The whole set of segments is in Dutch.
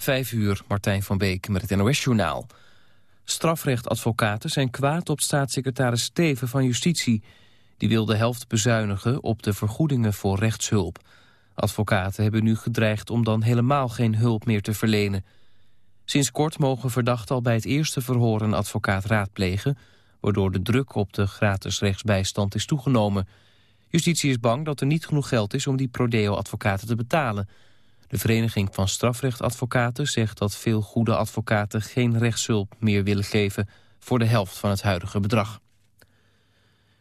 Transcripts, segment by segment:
Vijf uur, Martijn van Beek met het NOS-journaal. Strafrechtadvocaten zijn kwaad op staatssecretaris Steven van Justitie. Die wil de helft bezuinigen op de vergoedingen voor rechtshulp. Advocaten hebben nu gedreigd om dan helemaal geen hulp meer te verlenen. Sinds kort mogen verdachten al bij het eerste verhoor een advocaat raadplegen... waardoor de druk op de gratis rechtsbijstand is toegenomen. Justitie is bang dat er niet genoeg geld is om die prodeo-advocaten te betalen... De Vereniging van Strafrechtadvocaten zegt dat veel goede advocaten geen rechtshulp meer willen geven voor de helft van het huidige bedrag.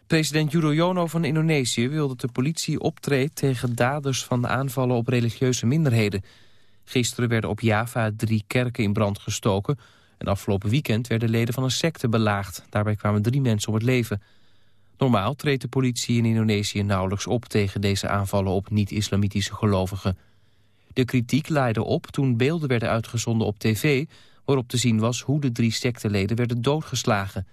President Yudhoyono van Indonesië wil dat de politie optreedt tegen daders van aanvallen op religieuze minderheden. Gisteren werden op Java drie kerken in brand gestoken en afgelopen weekend werden leden van een secte belaagd. Daarbij kwamen drie mensen om het leven. Normaal treedt de politie in Indonesië nauwelijks op tegen deze aanvallen op niet-islamitische gelovigen. De kritiek leidde op toen beelden werden uitgezonden op tv... waarop te zien was hoe de drie secteleden werden doodgeslagen.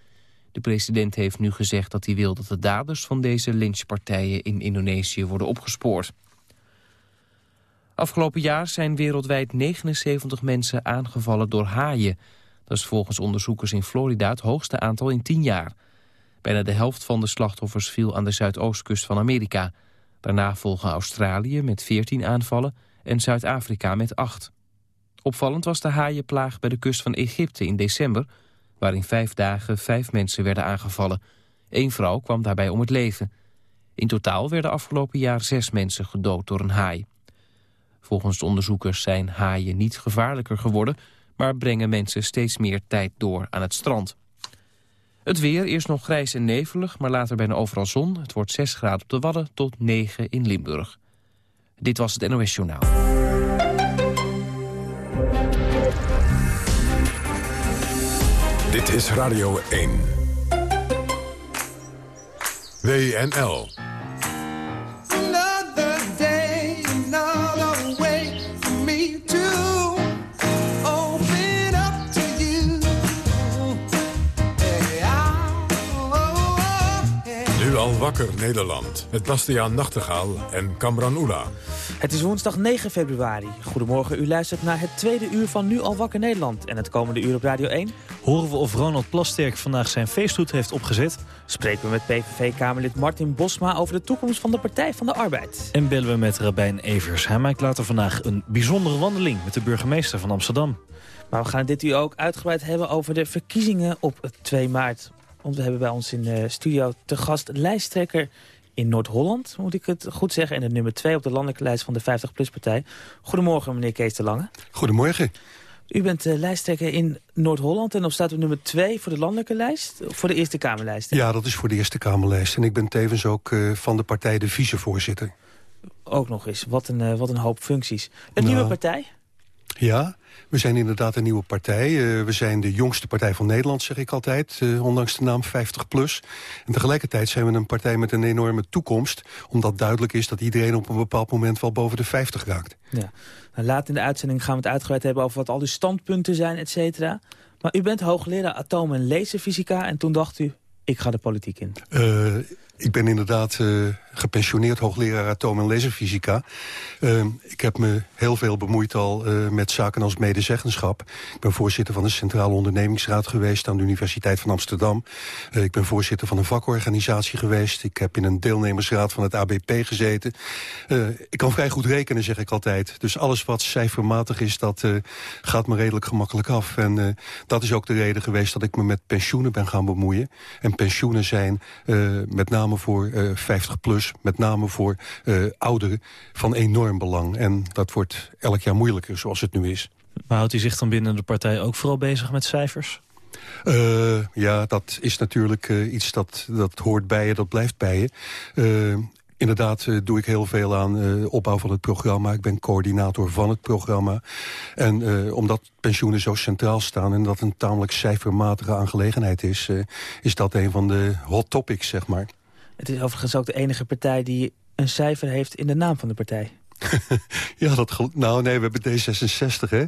De president heeft nu gezegd dat hij wil dat de daders van deze lynchpartijen in Indonesië worden opgespoord. Afgelopen jaar zijn wereldwijd 79 mensen aangevallen door haaien. Dat is volgens onderzoekers in Florida het hoogste aantal in 10 jaar. Bijna de helft van de slachtoffers viel aan de zuidoostkust van Amerika. Daarna volgen Australië met 14 aanvallen en Zuid-Afrika met acht. Opvallend was de haaienplaag bij de kust van Egypte in december... waar in vijf dagen vijf mensen werden aangevallen. Eén vrouw kwam daarbij om het leven. In totaal werden afgelopen jaar zes mensen gedood door een haai. Volgens de onderzoekers zijn haaien niet gevaarlijker geworden... maar brengen mensen steeds meer tijd door aan het strand. Het weer, eerst nog grijs en nevelig, maar later bijna overal zon. Het wordt 6 graden op de Wadden tot 9 in Limburg. Dit was het NOS Journaal. Dit is Radio 1. WNL. Wakker Nederland. Met Bastiaan Nachtegaal en Kamran Oela. Het is woensdag 9 februari. Goedemorgen, u luistert naar het tweede uur van Nu al Wakker Nederland. En het komende uur op Radio 1... Horen we of Ronald Plasterk vandaag zijn feesthoed heeft opgezet. Spreken we met PVV-Kamerlid Martin Bosma over de toekomst van de Partij van de Arbeid. En bellen we met Rabijn Evers. Hij maakt later vandaag een bijzondere wandeling met de burgemeester van Amsterdam. Maar we gaan dit uur ook uitgebreid hebben over de verkiezingen op 2 maart. Want we hebben bij ons in de studio te gast lijsttrekker in Noord-Holland, moet ik het goed zeggen. En de nummer 2 op de landelijke lijst van de 50PLUS-partij. Goedemorgen, meneer Kees de Lange. Goedemorgen. U bent uh, lijsttrekker in Noord-Holland en op staat u nummer 2 voor de landelijke lijst? Voor de Eerste Kamerlijst? Ja, dat is voor de Eerste Kamerlijst. En ik ben tevens ook uh, van de partij de vicevoorzitter. Ook nog eens. Wat een, uh, wat een hoop functies. Een nou, nieuwe partij? Ja, we zijn inderdaad een nieuwe partij. Uh, we zijn de jongste partij van Nederland, zeg ik altijd. Uh, ondanks de naam 50PLUS. En tegelijkertijd zijn we een partij met een enorme toekomst. Omdat duidelijk is dat iedereen op een bepaald moment wel boven de 50 raakt. Ja. Nou, laat in de uitzending gaan we het uitgebreid hebben over wat al die standpunten zijn, et cetera. Maar u bent hoogleraar atoom- en laserfysica. En toen dacht u, ik ga de politiek in. Uh, ik ben inderdaad uh, gepensioneerd hoogleraar atoom- en laserfysica. Uh, ik heb me heel veel bemoeid al uh, met zaken als medezeggenschap. Ik ben voorzitter van de Centrale Ondernemingsraad geweest... aan de Universiteit van Amsterdam. ik ben voorzitter van een vakorganisatie geweest. Ik heb in een deelnemersraad van het ABP gezeten. ik kan vrij goed rekenen, zeg ik altijd. Dus alles wat cijfermatig is, dat gaat me redelijk gemakkelijk af. En dat is ook de reden geweest dat ik me met pensioenen ben gaan bemoeien. En pensioenen zijn met name voor 50 plus met name voor uh, ouderen, van enorm belang. En dat wordt elk jaar moeilijker zoals het nu is. Maar houdt u zich dan binnen de partij ook vooral bezig met cijfers? Uh, ja, dat is natuurlijk iets dat, dat hoort bij je, dat blijft bij je. Inderdaad uh, doe ik heel veel aan uh, opbouw van het programma. Ik ben coördinator van het programma. En uh, omdat pensioenen zo centraal staan... en dat een tamelijk cijfermatige aangelegenheid is... is dat een van de hot topics, zeg maar. Het is overigens ook de enige partij die een cijfer heeft in de naam van de partij. ja, dat nou nee, we hebben D66, hè?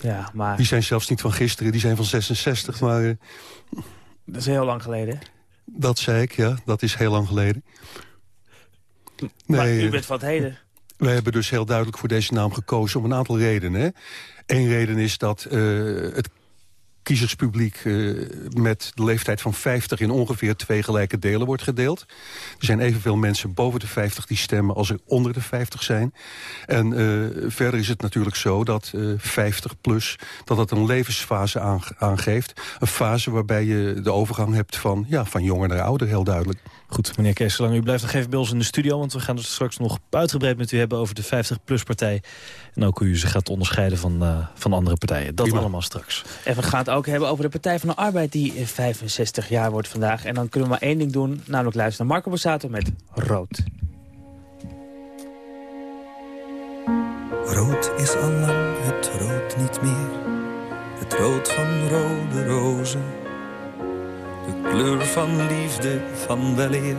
Ja, maar... Die zijn zelfs niet van gisteren, die zijn van 66, maar... Uh... Dat is heel lang geleden, Dat zei ik, ja. Dat is heel lang geleden. Nee, maar u bent van het heden. We hebben dus heel duidelijk voor deze naam gekozen om een aantal redenen. Eén reden is dat uh, het kiezerspubliek uh, met de leeftijd van 50 in ongeveer twee gelijke delen wordt gedeeld. Er zijn evenveel mensen boven de 50 die stemmen als er onder de 50 zijn. En uh, verder is het natuurlijk zo dat uh, 50 plus, dat dat een levensfase aangeeft. Een fase waarbij je de overgang hebt van, ja, van jonger naar ouder, heel duidelijk. Goed, meneer Kees, zolang u blijft nog even bij ons in de studio... want we gaan het straks nog uitgebreid met u hebben over de 50PLUS-partij. En ook hoe u ze gaat onderscheiden van, uh, van andere partijen. Dat Prima. allemaal straks. En we gaan het ook hebben over de Partij van de Arbeid... die 65 jaar wordt vandaag. En dan kunnen we maar één ding doen, namelijk luisteren naar Marco Borsato met Rood. Rood is al lang het rood niet meer. Het rood van rode rozen de kleur van liefde, van weleer,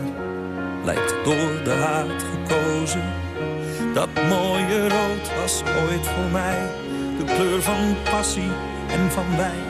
lijkt door de haat gekozen. Dat mooie rood was ooit voor mij de kleur van passie en van wijn.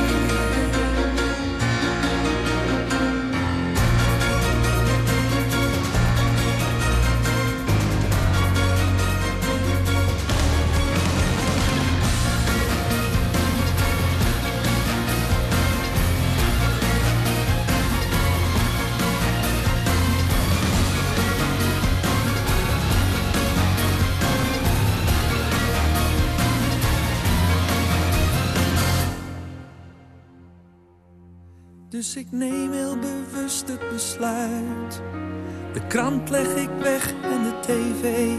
De krant leg ik weg en de tv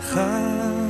gaat.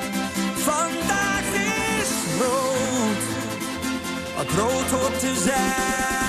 Vandaag is rood, wat rood hoort te zijn.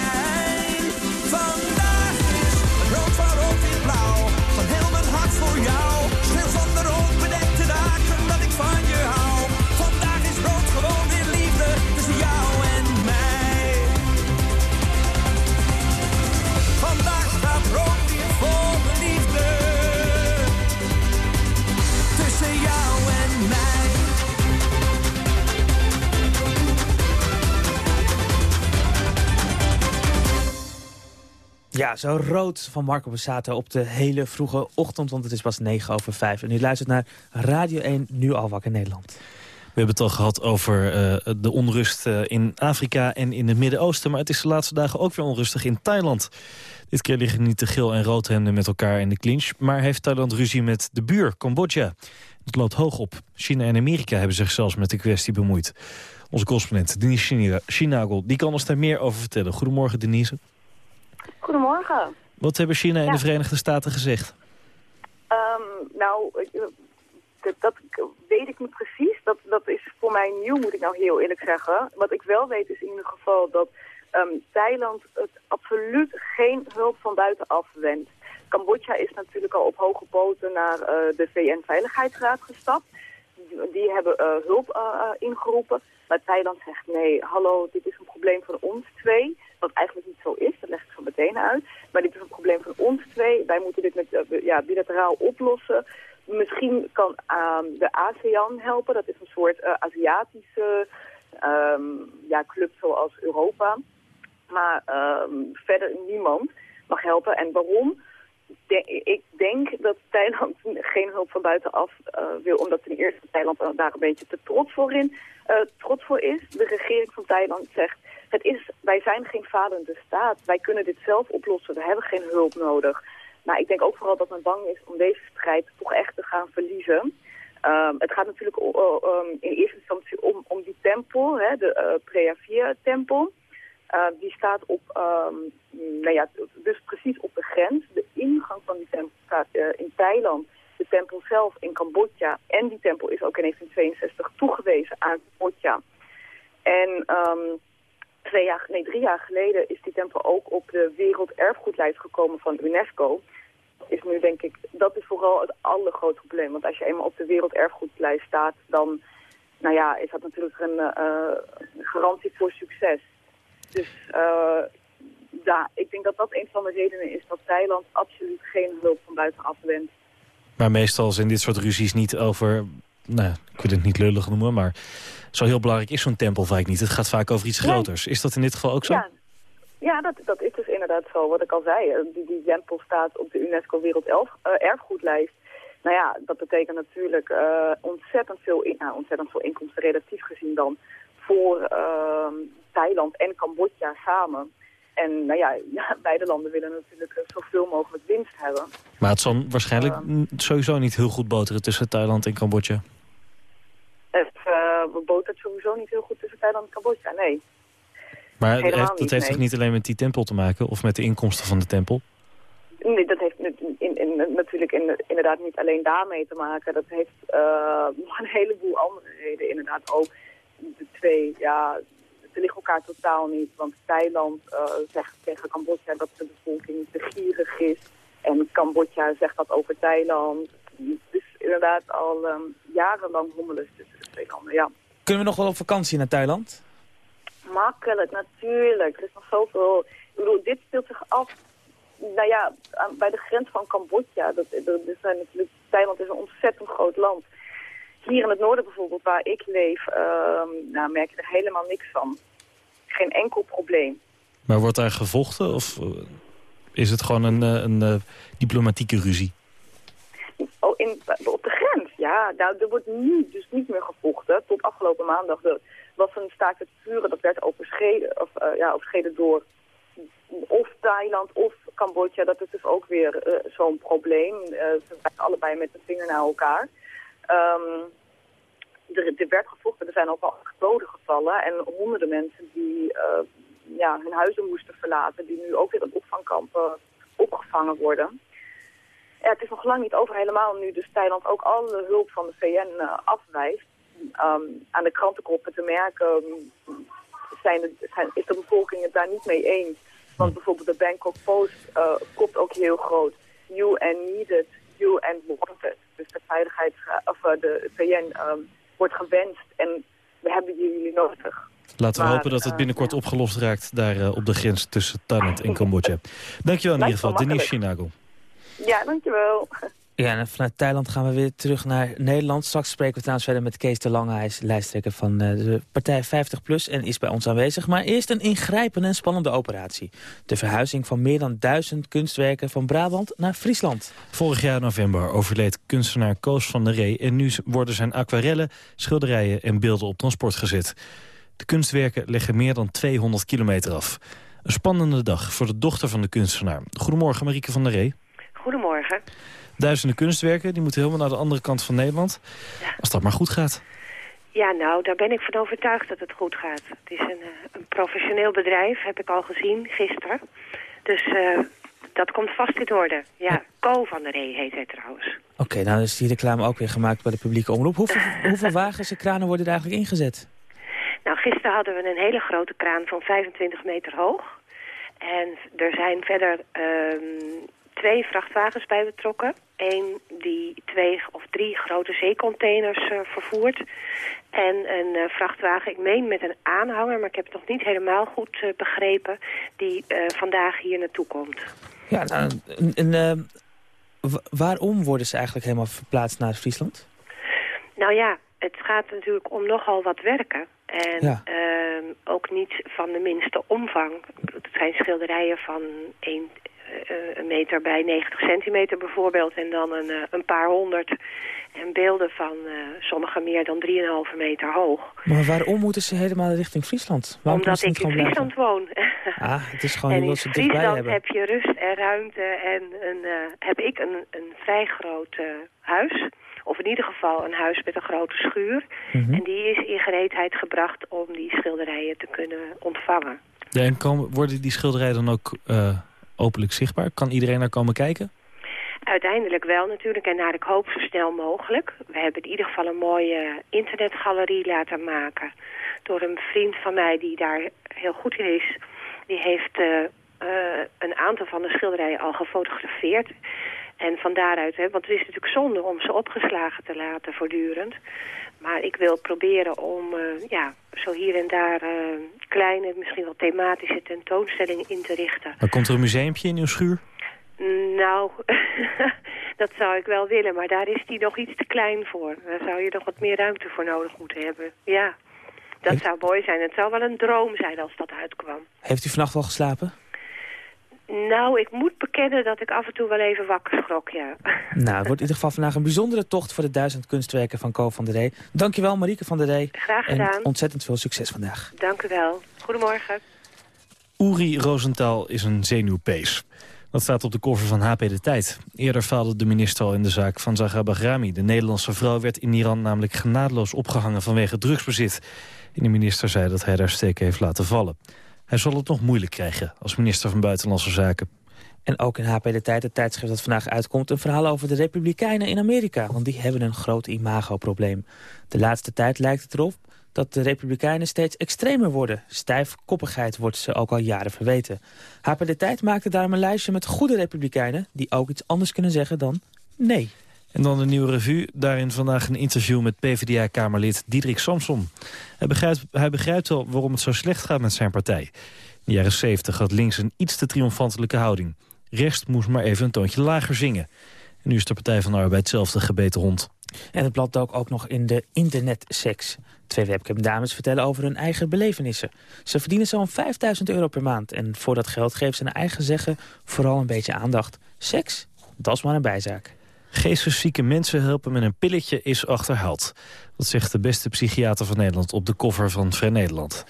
Ja, zo rood van Marco Borsato op de hele vroege ochtend, want het is pas 9 over 5. En u luistert naar Radio 1, nu al wakker Nederland. We hebben het al gehad over uh, de onrust uh, in Afrika en in het Midden-Oosten. Maar het is de laatste dagen ook weer onrustig in Thailand. Dit keer liggen niet de geel- en roodhemden met elkaar in de clinch. Maar heeft Thailand ruzie met de buur, Cambodja. Het loopt hoog op. China en Amerika hebben zich zelfs met de kwestie bemoeid. Onze correspondent Denise Chinagel die kan ons daar meer over vertellen. Goedemorgen Denise. Goedemorgen. Wat hebben China en Ja. de Verenigde Staten gezegd? Ehm, nou, eh, dat, dat weet ik niet precies. Dat, dat is voor mij nieuw, moet ik nou heel eerlijk zeggen. Wat ik wel weet is in ieder geval dat um, Thailand het absoluut geen hulp van buitenaf wendt. Cambodja is natuurlijk al op hoge poten naar uh, de VN-veiligheidsraad gestapt. Die, die hebben uh, hulp uh, ingeroepen. Maar Thailand zegt nee, hallo, dit is een probleem van ons twee. Wat eigenlijk niet zo is, dat leg ik zo meteen uit. Maar dit is een probleem van ons twee. Wij moeten dit met, ja, bilateraal oplossen. Misschien kan uh, de ASEAN helpen. Dat is een soort uh, Aziatische um, ja, club zoals Europa. Maar um, verder niemand mag helpen. En waarom? ik denk dat Thailand geen hulp van buitenaf uh, wil, omdat ten eerste Thailand daar een beetje te trots voor, in, trots voor is. De regering van Thailand zegt, het is, wij zijn geen falende staat, wij kunnen dit zelf oplossen, we hebben geen hulp nodig. Maar ik denk ook vooral dat men bang is om deze strijd toch echt te gaan verliezen. Um, het gaat natuurlijk uh, in eerste instantie om, om die tempel, hè, de uh, Preavia-tempel. Uh, die staat op, um, nou ja, dus precies op de grens. De ingang van die tempel staat uh, in Thailand. De tempel zelf in Cambodja. En die tempel is ook in 1962 toegewezen aan Cambodja. En um, twee jaar, nee, drie jaar geleden is die tempel ook op de werelderfgoedlijst gekomen van UNESCO. Is nu denk ik, dat is vooral het allergrootste probleem. Want als je eenmaal op de werelderfgoedlijst staat, dan nou ja, is dat natuurlijk een uh, garantie voor succes. Dus uh, ja, ik denk dat dat een van de redenen is dat Thailand absoluut geen hulp van buitenaf wendt. Maar meestal zijn dit soort ruzies niet over, nou ja, ik wil het niet lullig noemen, maar zo heel belangrijk is zo'n tempel vaak niet. Het gaat vaak over iets groters. Is dat in dit geval ook zo? Ja, ja dat, dat is dus inderdaad zo. Wat ik al zei, die, die tempel staat op de UNESCO Werelderfgoedlijst. Nou ja, dat betekent natuurlijk uh, ontzettend, veel in, nou, ontzettend veel inkomsten relatief gezien dan voor uh, Thailand en Cambodja samen. En nou ja, ja, beide landen willen natuurlijk zoveel mogelijk winst hebben. Maar het zal waarschijnlijk uh, sowieso niet heel goed boteren tussen Thailand en Cambodja. Het uh, botert sowieso niet heel goed tussen Thailand en Cambodja, nee. Maar dat niet, heeft nee. toch niet alleen met die tempel te maken of met de inkomsten van de tempel? Nee, dat heeft in, in, in, natuurlijk in, inderdaad niet alleen daarmee te maken. Dat heeft uh, een heleboel andere redenen inderdaad ook. De twee, ja, ze liggen elkaar totaal niet. Want Thailand uh, zegt tegen Cambodja dat de bevolking te gierig is. En Cambodja zegt dat over Thailand. Dus inderdaad al um, jarenlang hommeles tussen de twee landen, ja. Kunnen we nog wel op vakantie naar Thailand? Makkelijk, natuurlijk. Er is nog zoveel... Ik bedoel, dit speelt zich af nou ja, bij de grens van Cambodja. Dat, dat, dat zijn natuurlijk, Thailand is een ontzettend groot land. Hier in het noorden bijvoorbeeld, waar ik leef, uh, nou, merk je er helemaal niks van. Geen enkel probleem. Maar wordt daar gevochten of is het gewoon een, een, een diplomatieke ruzie? In, op de grens, ja. Nou, er wordt nu dus niet meer gevochten. Tot afgelopen maandag was een staakt het vuren. Dat werd overschreden, of, uh, ja, overschreden door of Thailand of Cambodja. Dat is dus ook weer uh, zo'n probleem. Uh, ze zijn allebei met de vinger naar elkaar. Um, er, er, werd gevochten, er zijn ook al doden gevallen. En honderden mensen die ja, hun huizen moesten verlaten, die nu ook weer in opvangkampen opgevangen worden. Ja, het is nog lang niet over, helemaal nu dus Thailand ook alle hulp van de VN uh, afwijst. Um, aan de krantenkoppen te merken um, zijn de, zijn, is de bevolking het daar niet mee eens. Want bijvoorbeeld de Bangkok Post uh, kopt ook heel groot. UN needed, UN wanted. Dus de veiligheids, of uh, de VN um, wordt gewenst en we hebben jullie nodig. Laten we maar, hopen dat het binnenkort opgelost raakt daar uh, op de grens tussen Thailand en Cambodja. Dankjewel in ieder geval, Denise Chinago. Ja, dankjewel. Ja, en vanuit Thailand gaan we weer terug naar Nederland. Straks spreken we trouwens verder met Kees de Lange. Hij is lijsttrekker van de partij 50PLUS en is bij ons aanwezig. Maar eerst een ingrijpende en spannende operatie. De verhuizing van meer dan duizend kunstwerken van Brabant naar Friesland. Vorig jaar november overleed kunstenaar Koos van der Ree... en nu worden zijn aquarellen, schilderijen en beelden op transport gezet. De kunstwerken leggen meer dan 200 kilometer af. Een spannende dag voor de dochter van de kunstenaar. Goedemorgen, Marieke van der Ree. Duizenden kunstwerken, die moeten helemaal naar de andere kant van Nederland. Ja. Als dat maar goed gaat. Ja, nou, daar ben ik van overtuigd dat het goed gaat. Het is een, een professioneel bedrijf, heb ik al gezien gisteren. Dus uh, dat komt vast in orde. Ja, Co van der Ree heet hij trouwens. Oké, nou is die reclame ook weer gemaakt bij de publieke omroep. Hoeveel, hoeveel wagens en kranen worden er eigenlijk ingezet? Nou, gisteren hadden we een hele grote kraan van 25 meter hoog. En er zijn verder ehm, twee vrachtwagens bij betrokken. Eén die twee of drie grote zeecontainers uh, vervoert. En een uh, vrachtwagen, ik meen met een aanhanger, maar ik heb het nog niet helemaal goed uh, begrepen, die vandaag hier naartoe komt. Ja, nou, en, waarom worden ze eigenlijk helemaal verplaatst naar Friesland? Nou ja, het gaat natuurlijk om nogal wat werken. En ja. uh, ook niet van de minste omvang. Het zijn schilderijen van 1 uh, een meter bij 90 centimeter bijvoorbeeld. En dan een, uh, een paar honderd. En beelden van uh, sommige meer dan 3,5 meter hoog. Maar waarom moeten ze helemaal richting Friesland? Waarom Omdat ik in Friesland woon. Ah, het is gewoon omdat ze dichtbij hebben. In Friesland heb je rust en ruimte. En een, heb ik een, een vrij groot huis. Of in ieder geval een huis met een grote schuur. Mm -hmm. En die is in gereedheid gebracht om die schilderijen te kunnen ontvangen. Ja, en komen, worden die schilderijen dan ook uh, openlijk zichtbaar? Kan iedereen naar komen kijken? Uiteindelijk wel natuurlijk en naar ik hoop zo snel mogelijk. We hebben in ieder geval een mooie internetgalerie laten maken... door een vriend van mij die daar heel goed in is. Die heeft uh, uh, een aantal van de schilderijen al gefotografeerd... En van daaruit, hè, want het is natuurlijk zonde om ze opgeslagen te laten voortdurend. Maar ik wil proberen om uh, ja, zo hier en daar uh, kleine, misschien wel thematische tentoonstellingen in te richten. Maar komt er een museumpje in uw schuur? Nou, dat zou ik wel willen, maar daar is die nog iets te klein voor. Daar zou je nog wat meer ruimte voor nodig moeten hebben. Ja, dat zou mooi zijn. Het zou wel een droom zijn als dat uitkwam. Heeft u vannacht wel geslapen? Nou, ik moet bekennen dat ik af en toe wel even wakker schrok, ja. Nou, het wordt in ieder geval vandaag een bijzondere tocht voor de duizend kunstwerken van Co van der Ree. Dankjewel Marieke van der Ree. Graag gedaan. En ontzettend veel succes vandaag. Dank u wel. Goedemorgen. Uri Rosenthal is een zenuwpees. Dat staat op de cover van HP De Tijd. Eerder faalde de minister al in de zaak van Zahra Bahrami. De Nederlandse vrouw werd in Iran namelijk genadeloos opgehangen vanwege drugsbezit. En de minister zei dat hij daar steken heeft laten vallen. Hij zal het nog moeilijk krijgen als minister van Buitenlandse Zaken. En ook in HP De Tijd, het tijdschrift dat vandaag uitkomt... een verhaal over de Republikeinen in Amerika. Want die hebben een groot imagoprobleem. De laatste tijd lijkt het erop dat de Republikeinen steeds extremer worden. Stijfkoppigheid wordt ze ook al jaren verweten. HP De Tijd maakte daarom een lijstje met goede Republikeinen... die ook iets anders kunnen zeggen dan nee. En dan de nieuwe revue. Daarin vandaag een interview met PvdA-kamerlid Diederik Samson. Hij begrijpt, hij begrijpt wel waarom het zo slecht gaat met zijn partij. In de jaren 70 had links een iets te triomfantelijke houding. Rechts moest maar even een toontje lager zingen. En nu is de Partij van de Arbeid zelf de gebeten hond. En het blad dook ook nog in de internetseks. Twee webcamdames vertellen over hun eigen belevenissen. Ze verdienen zo'n 5000 euro per maand. En voor dat geld geven ze naar eigen zeggen vooral een beetje aandacht. Seks, dat is maar een bijzaak. Geesteszieke mensen helpen met een pilletje is achterhaald. Dat zegt de beste psychiater van Nederland op de cover van Vrij Nederland.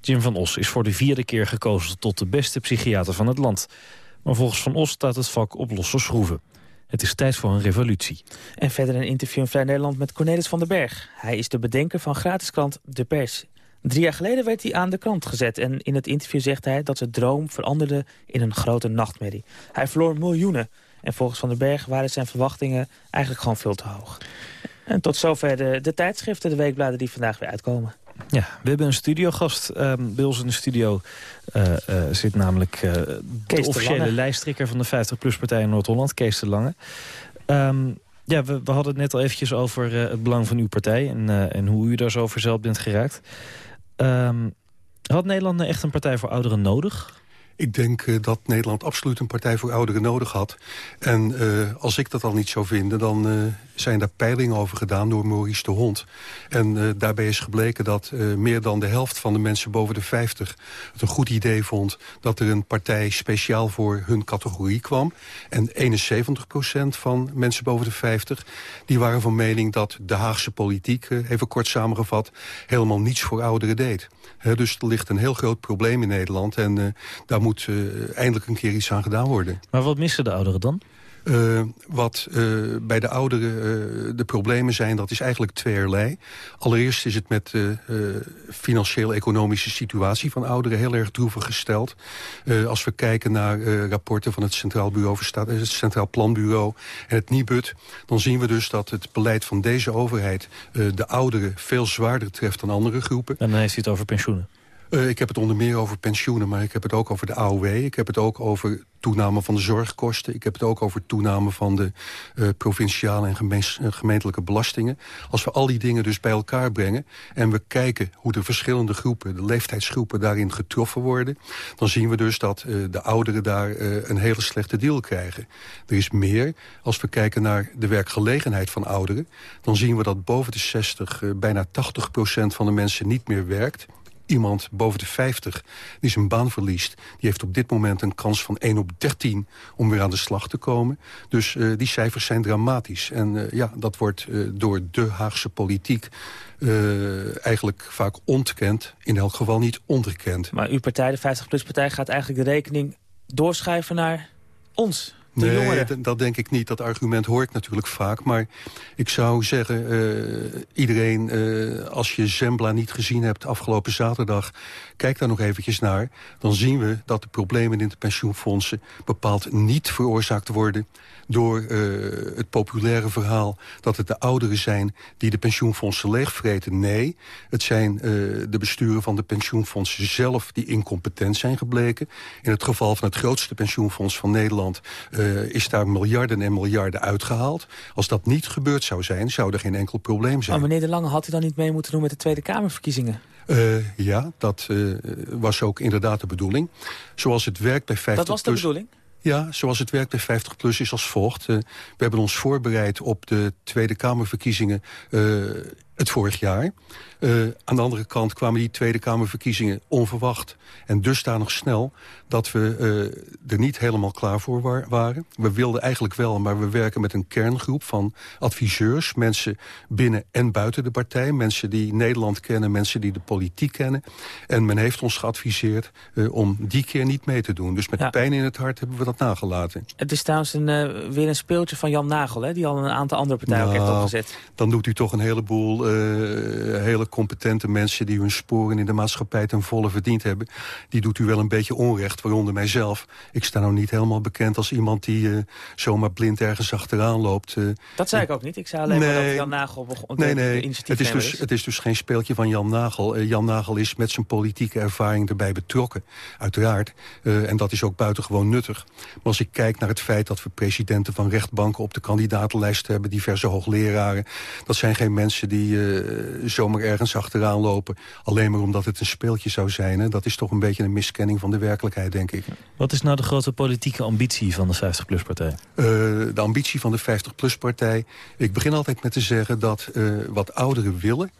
Jim van Os is voor de vierde keer gekozen tot de beste psychiater van het land. Maar volgens Van Os staat het vak op losse schroeven. Het is tijd voor een revolutie. En verder een interview in Vrij Nederland met Cornelis van den Berg. Hij is de bedenker van gratiskrant De Pers. Drie jaar geleden werd hij aan de krant gezet. En in het interview zegt hij dat zijn droom veranderde in een grote nachtmerrie. Hij verloor miljoenen. En volgens Van den Berg waren zijn verwachtingen eigenlijk gewoon veel te hoog. En tot zover de, de tijdschriften, de weekbladen die vandaag weer uitkomen. Ja, we hebben een studiogast. Um, bij ons in de studio uh, uh, zit namelijk uh, de officiële lijsttrekker van de 50PLUS-partij in Noord-Holland, Kees de Lange. Um, ja, we, we, hadden het net al eventjes over het belang van uw partij en, en hoe u daar zo verzeld bent geraakt. Um, had Nederland nou echt een partij voor ouderen nodig? Ik denk uh, dat Nederland absoluut een partij voor ouderen nodig had. En uh, als ik dat al niet zou vinden, dan uh, zijn daar peilingen over gedaan door Maurice de Hond. En daarbij is gebleken dat meer dan de helft van de mensen boven de 50 het een goed idee vond dat er een partij speciaal voor hun categorie kwam. En 71% van mensen boven de 50 die waren van mening dat de Haagse politiek, even kort samengevat, helemaal niets voor ouderen deed. Dus er ligt een heel groot probleem in Nederland en daar moet eindelijk een keer iets aan gedaan worden. Maar wat missen de ouderen dan? Uh, wat uh, bij de ouderen uh, de problemen zijn, dat is eigenlijk tweeërlei. Allereerst is het met de financieel-economische situatie van ouderen heel erg droevig gesteld. als we kijken naar rapporten van het Centraal, Bureau voor het Centraal Planbureau en het NIBUD... dan zien we dus dat het beleid van deze overheid de ouderen veel zwaarder treft dan andere groepen. En dan heeft hij het over pensioenen. Uh, ik heb het onder meer over pensioenen, maar ik heb het ook over de AOW. Ik heb het ook over toename van de zorgkosten. Ik heb het ook over toename van de uh, provinciale en uh, gemeentelijke belastingen. Als we al die dingen dus bij elkaar brengen... en we kijken hoe de verschillende groepen, de leeftijdsgroepen... daarin getroffen worden... dan zien we dus dat de ouderen daar een hele slechte deal krijgen. Er is meer. Als we kijken naar de werkgelegenheid van ouderen... dan zien we dat boven de 60 bijna 80% van de mensen niet meer werkt iemand boven de 50 die zijn baan verliest... die heeft op dit moment een kans van 1 op 13 om weer aan de slag te komen. Dus uh, die cijfers zijn dramatisch. En uh, ja, dat wordt uh, door de Haagse politiek eigenlijk vaak ontkend. In elk geval niet onderkend. Maar uw partij, de 50PLUS-partij, gaat eigenlijk de rekening doorschuiven naar ons nee, dat denk ik niet. Dat argument hoor ik natuurlijk vaak. Maar ik zou zeggen, uh, iedereen, uh, als je Zembla niet gezien hebt afgelopen zaterdag... kijk daar nog eventjes naar. Dan zien we dat de problemen in de pensioenfondsen bepaald niet veroorzaakt worden door uh, het populaire verhaal dat het de ouderen zijn die de pensioenfondsen leegvreten. Nee, het zijn de besturen van de pensioenfondsen zelf die incompetent zijn gebleken. In het geval van het grootste pensioenfonds van Nederland uh, is daar miljarden en miljarden uitgehaald. Als dat niet gebeurd zou zijn, zou er geen enkel probleem zijn. Maar meneer De Lange, had u dan niet mee moeten doen met de Tweede Kamerverkiezingen? Uh, ja, dat uh, was ook inderdaad de bedoeling. Zoals het werkt bij 50 Dat was de bedoeling? Ja, zoals het werkt bij 50PLUS is als volgt. Uh, we hebben ons voorbereid op de Tweede Kamerverkiezingen uh, het vorig jaar. Uh, aan de andere kant kwamen die Tweede Kamerverkiezingen onverwacht en dusdanig snel dat we uh, er niet helemaal klaar voor wa waren. We wilden eigenlijk wel, maar we werken met een kerngroep van adviseurs. Mensen binnen en buiten de partij. Mensen die Nederland kennen, mensen die de politiek kennen. En men heeft ons geadviseerd uh, om die keer niet mee te doen. Dus met ja. pijn in het hart hebben we dat nagelaten. Het is trouwens een, weer een speeltje van Jan Nagel, hè, die al een aantal andere partijen nou, ook heeft opgezet. Dan doet u toch een heleboel hele competente mensen... die hun sporen in de maatschappij ten volle verdiend hebben... die doet u wel een beetje onrecht, waaronder mijzelf. Ik sta nou niet helemaal bekend als iemand die uh, zomaar blind ergens achteraan loopt. Uh, dat zei ik ook niet. Ik zei alleen nee, maar dat Jan Nagel nee, nee, het is, dus, het is dus geen speeltje van Jan Nagel. Jan Nagel is met zijn politieke ervaring erbij betrokken, uiteraard. en dat is ook buitengewoon nuttig. Maar als ik kijk naar het feit dat we presidenten van rechtbanken... op de kandidatenlijst hebben, diverse hoogleraren... dat zijn geen mensen die zomaar ergens achteraan lopen... alleen maar omdat het een speeltje zou zijn. Hè? Dat is toch een beetje een miskenning van de werkelijkheid, denk ik. Wat is nou de grote politieke ambitie van de 50PLUS-partij? Uh, de ambitie van de 50PLUS-partij... ik begin altijd met te zeggen dat uh, wat ouderen willen...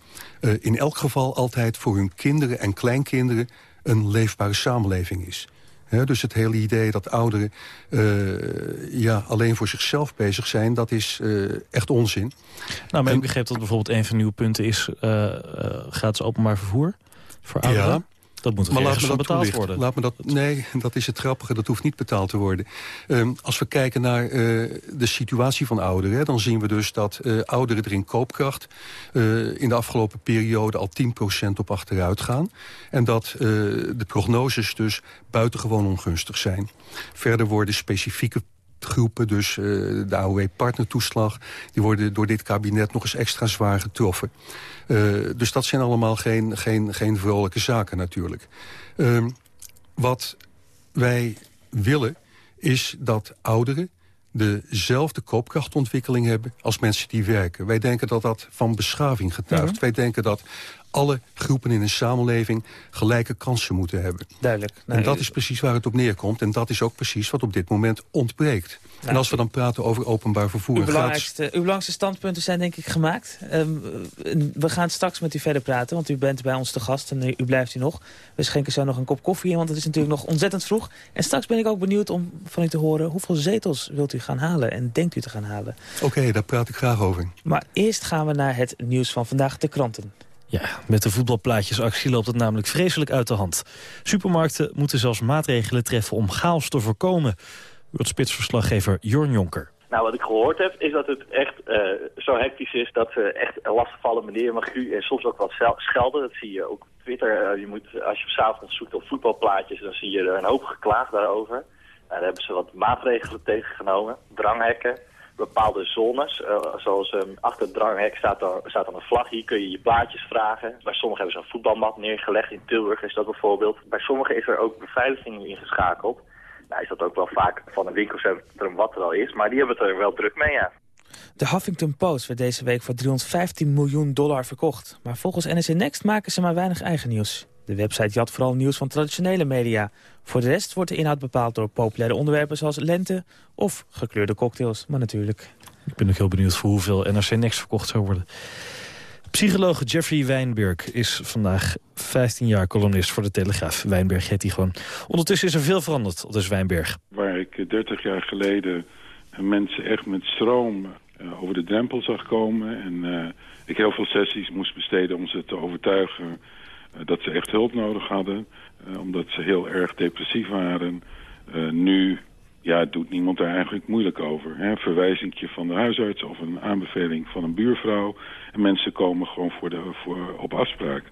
Uh, in elk geval altijd voor hun kinderen en kleinkinderen... een leefbare samenleving is. He, dus het hele idee dat ouderen uh, ja, alleen voor zichzelf bezig zijn... dat is uh, echt onzin. Nou, maar en, ik begreep dat bijvoorbeeld een van uw punten is... Uh, gratis openbaar vervoer voor ouderen. Ja, dat moet maar laat me dat betaald worden. Laat me dat, nee, dat is het grappige. Dat hoeft niet betaald te worden. Um, als we kijken naar uh, de situatie van ouderen... dan zien we dus dat uh, ouderen er in koopkracht... Uh, in de afgelopen periode al 10% op achteruit gaan. En dat de prognoses dus buitengewoon ongunstig zijn. Verder worden specifieke groepen, dus uh, de AOW-partnertoeslag... die worden door dit kabinet nog eens extra zwaar getroffen. Uh, dus dat zijn allemaal geen, geen, geen vrolijke zaken natuurlijk. Uh, wat wij willen is dat ouderen dezelfde koopkrachtontwikkeling hebben als mensen die werken. Wij denken dat dat van beschaving getuigt. -hmm. Wij denken dat alle groepen in een samenleving gelijke kansen moeten hebben. Duidelijk. En dat is precies waar het op neerkomt. En dat is ook precies wat op dit moment ontbreekt. Nou, en als we dan praten over openbaar vervoer... Uw belangrijkste, uw belangrijkste standpunten zijn denk ik gemaakt. Um, we gaan straks met u verder praten, want u bent bij ons te gast en u blijft hier nog. We schenken zo nog een kop koffie in, want het is natuurlijk nog ontzettend vroeg. En straks ben ik ook benieuwd om van u te horen... hoeveel zetels wilt u gaan halen en denkt u te gaan halen? Oké, okay, daar praat ik graag over. Maar eerst gaan we naar het nieuws van vandaag, de kranten. Ja, met de voetbalplaatjesactie loopt het namelijk vreselijk uit de hand. Supermarkten moeten zelfs maatregelen treffen om chaos te voorkomen. Het spitsverslaggever Jorn Jonker. Nou, wat ik gehoord heb, is dat het echt uh, zo hectisch is dat ze echt lastigvallen meneer Magu en soms ook wat schelden. Dat zie je ook op Twitter. Uh, je moet, als je s'avonds zoekt op voetbalplaatjes, dan zie je er een hoop geklaagd daarover. Nou, daar hebben ze wat maatregelen tegen genomen. Dranghekken, bepaalde zones. Uh, zoals um, achter het dranghek staat, er, staat dan een vlag. Hier kun je je plaatjes vragen. Bij sommigen hebben ze een voetbalmat neergelegd. In Tilburg is dat bijvoorbeeld. Bij sommigen is er ook beveiliging ingeschakeld. Nou is dat ook wel vaak van een winkelcentrum wat er al is. Maar die hebben het er wel druk mee, ja. De Huffington Post werd deze week voor 315 miljoen dollar verkocht. Maar volgens NSC Next maken ze maar weinig eigen nieuws. De website jat vooral nieuws van traditionele media. Voor de rest wordt de inhoud bepaald door populaire onderwerpen zoals lente of gekleurde cocktails. Maar natuurlijk. Ik ben ook heel benieuwd voor hoeveel NRC Next verkocht zou worden. Psycholoog Jeffrey Wijnberg is vandaag 15 jaar columnist voor de Telegraaf. Wijnberg heet hij gewoon. Ondertussen is er veel veranderd op de Wijnberg. Waar ik 30 jaar geleden mensen echt met stroom uh, over de drempel zag komen... en uh, ik heel veel sessies moest besteden om ze te overtuigen... Uh, dat ze echt hulp nodig hadden, omdat ze heel erg depressief waren. nu ja, doet niemand daar eigenlijk moeilijk over. Hè? Verwijzingje van de huisarts of een aanbeveling van een buurvrouw. En mensen komen gewoon voor de, voor, op afspraak.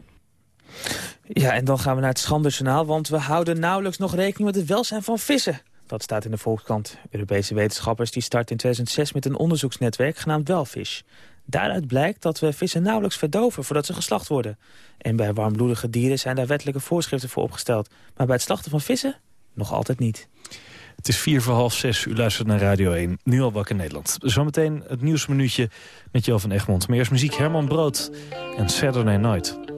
Ja, en dan gaan we naar het Schanderjournaal, want we houden nauwelijks nog rekening met het welzijn van vissen. Dat staat in de Volkskrant. Europese wetenschappers die starten in 2006 met een onderzoeksnetwerk genaamd Welfish. Daaruit blijkt dat we vissen nauwelijks verdoven voordat ze geslacht worden. En bij warmbloedige dieren zijn daar wettelijke voorschriften voor opgesteld. Maar bij het slachten van vissen nog altijd niet. Het is vier voor half zes. U luistert naar Radio 1. Nu al wakker Nederland. Zometeen het nieuwsminuutje met Jo van Egmond. Maar eerst muziek Herman Brood en Saturday Night.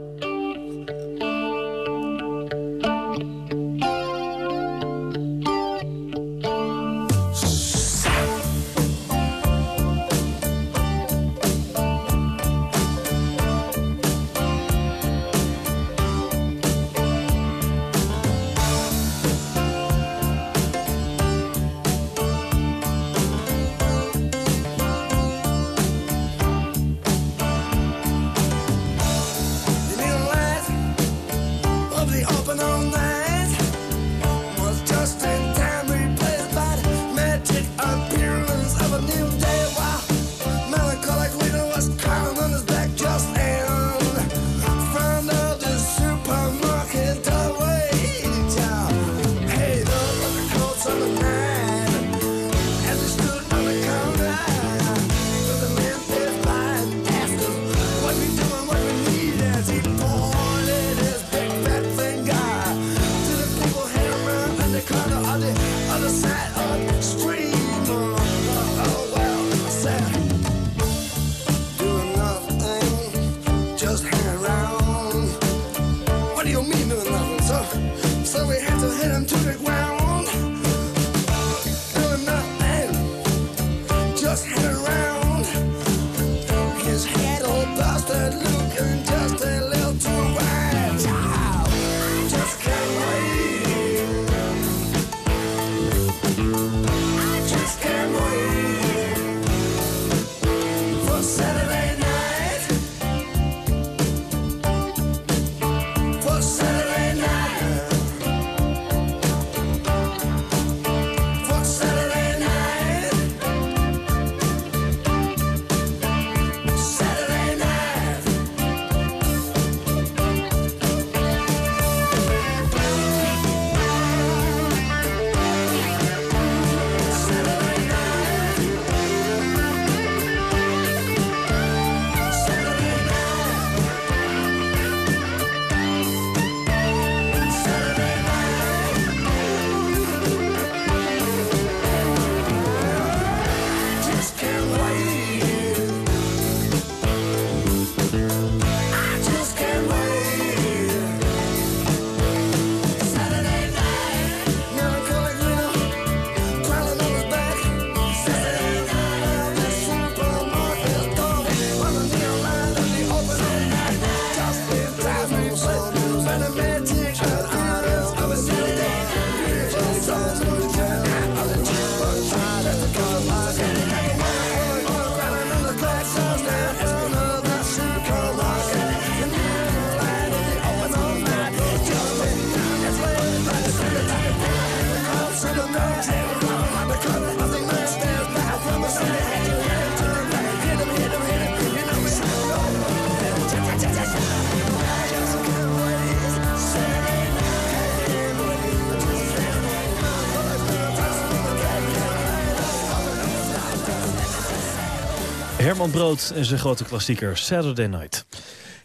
Herman Brood en zijn grote klassieker Saturday Night.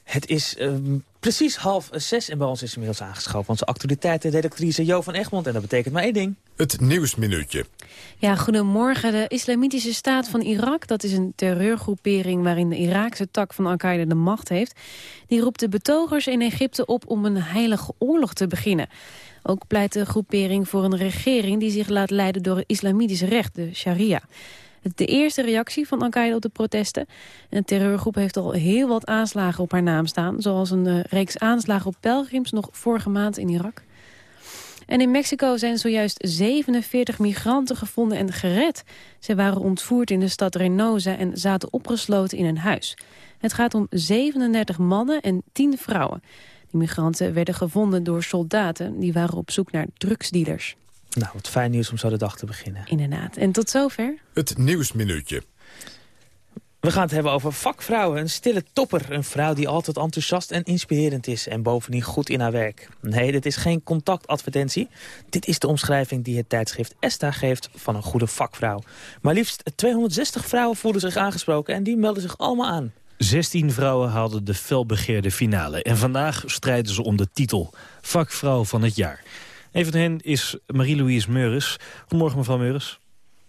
Het is ehm, precies half zes en bij ons is inmiddels aangeschoven onze actualiteiten-redactrice Jo van Egmond. En dat betekent maar één ding. Het Nieuwsminuutje. Ja, goedemorgen. De Islamitische Staat van Irak, dat is een terreurgroepering waarin de Iraakse tak van Al-Qaeda de macht heeft, die roept de betogers in Egypte op om een heilige oorlog te beginnen. Ook pleit de groepering voor een regering die zich laat leiden door het islamitisch recht, de sharia. Het de eerste reactie van Al-Qaeda op de protesten. En de terreurgroep heeft al heel wat aanslagen op haar naam staan. Zoals een uh, reeks aanslagen op pelgrims nog vorige maand in Irak. En in Mexico zijn zojuist 47 migranten gevonden en gered. Ze waren ontvoerd in de stad Reynosa en zaten opgesloten in een huis. Het gaat om 37 mannen en 10 vrouwen. Die migranten werden gevonden door soldaten. Die waren op zoek naar drugsdealers. Nou, wat fijn nieuws om zo de dag te beginnen. Inderdaad. En tot zover. Het Nieuwsminuutje. We gaan het hebben over vakvrouwen. Een stille topper. Een vrouw die altijd enthousiast en inspirerend is. En bovendien goed in haar werk. Nee, dit is geen contactadvertentie. Dit is de omschrijving die het tijdschrift ESTA geeft van een goede vakvrouw. Maar liefst 260 vrouwen voelden zich aangesproken. En die melden zich allemaal aan. 16 vrouwen haalden de felbegeerde finale. En vandaag strijden ze om de titel Vakvrouw van het Jaar. Een van hen is Marie-Louise Meures. Goedemorgen mevrouw Meures.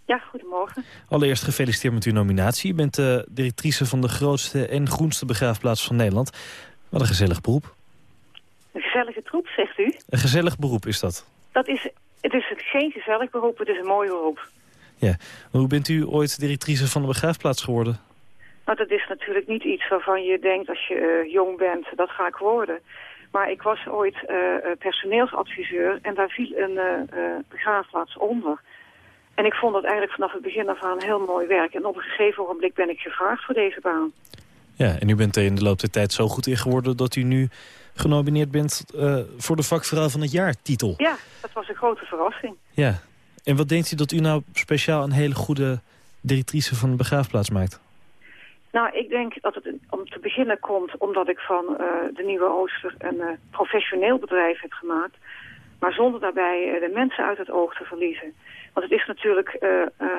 Ja, goedemorgen. Allereerst gefeliciteerd met uw nominatie. U bent de directrice van de grootste en groenste begraafplaats van Nederland. Wat een gezellig beroep. Een gezellige troep, zegt u? Een gezellig beroep is dat? dat is, het is geen gezellig beroep, het is een mooi beroep. Ja. Hoe bent u ooit directrice van de begraafplaats geworden? Nou, dat is natuurlijk niet iets waarvan je denkt als je uh, jong bent, dat ga ik worden. Maar ik was ooit uh, personeelsadviseur en daar viel een uh, begraafplaats onder. En ik vond dat eigenlijk vanaf het begin af aan heel mooi werk. En op een gegeven ogenblik ben ik gevraagd voor deze baan. Ja, en u bent er in de loop der tijd zo goed in geworden... dat u nu genomineerd bent voor de vakvrouw van het jaar titel. Ja, dat was een grote verrassing. Ja, en wat denkt u dat u nou speciaal een hele goede directrice van de begraafplaats maakt? Nou, ik denk dat het om te beginnen komt omdat ik van uh, de Nieuwe Ooster een uh, professioneel bedrijf heb gemaakt. Maar zonder daarbij uh, de mensen uit het oog te verliezen. Want het is natuurlijk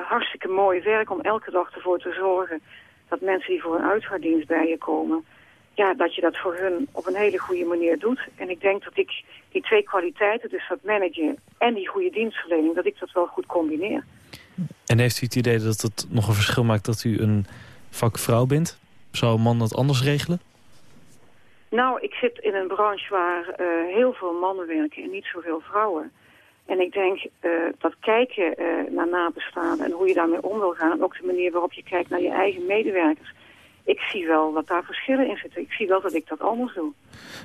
hartstikke mooi werk om elke dag ervoor te zorgen dat mensen die voor een uitvaarddienst bij je komen, ja, dat je dat voor hun op een hele goede manier doet. En ik denk dat ik die twee kwaliteiten, dus dat managen en die goede dienstverlening, dat ik dat wel goed combineer. En heeft u het idee dat het nog een verschil maakt dat u een vakvrouw bent? Zou een man dat anders regelen? Nou, ik zit in een branche waar uh, heel veel mannen werken en niet zoveel vrouwen. En ik denk uh, dat kijken uh, naar nabestaanden en hoe je daarmee om wil gaan... en ook de manier waarop je kijkt naar je eigen medewerkers... ik zie wel dat daar verschillen in zitten. Ik zie wel dat ik dat anders doe.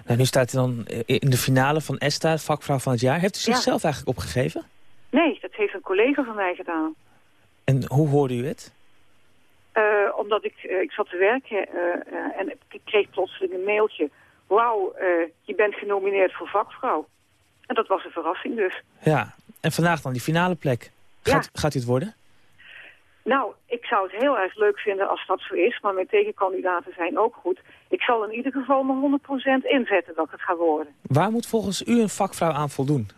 Nou, nu staat u dan in de finale van ESTA, vakvrouw van het jaar. Heeft u zichzelf ja. eigenlijk opgegeven? Nee, dat heeft een collega van mij gedaan. En hoe hoorde u het? Uh, omdat ik, uh, ik zat te werken uh, en ik kreeg plotseling een mailtje. Wauw, je bent genomineerd voor vakvrouw. En dat was een verrassing dus. Ja, en vandaag dan die finale plek. Gaat, ja. gaat u het worden? Nou, ik zou het heel erg leuk vinden als dat zo is. Maar mijn tegenkandidaten zijn ook goed. Ik zal in ieder geval mijn 100% inzetten dat het gaat worden. Waar moet volgens u een vakvrouw aan voldoen?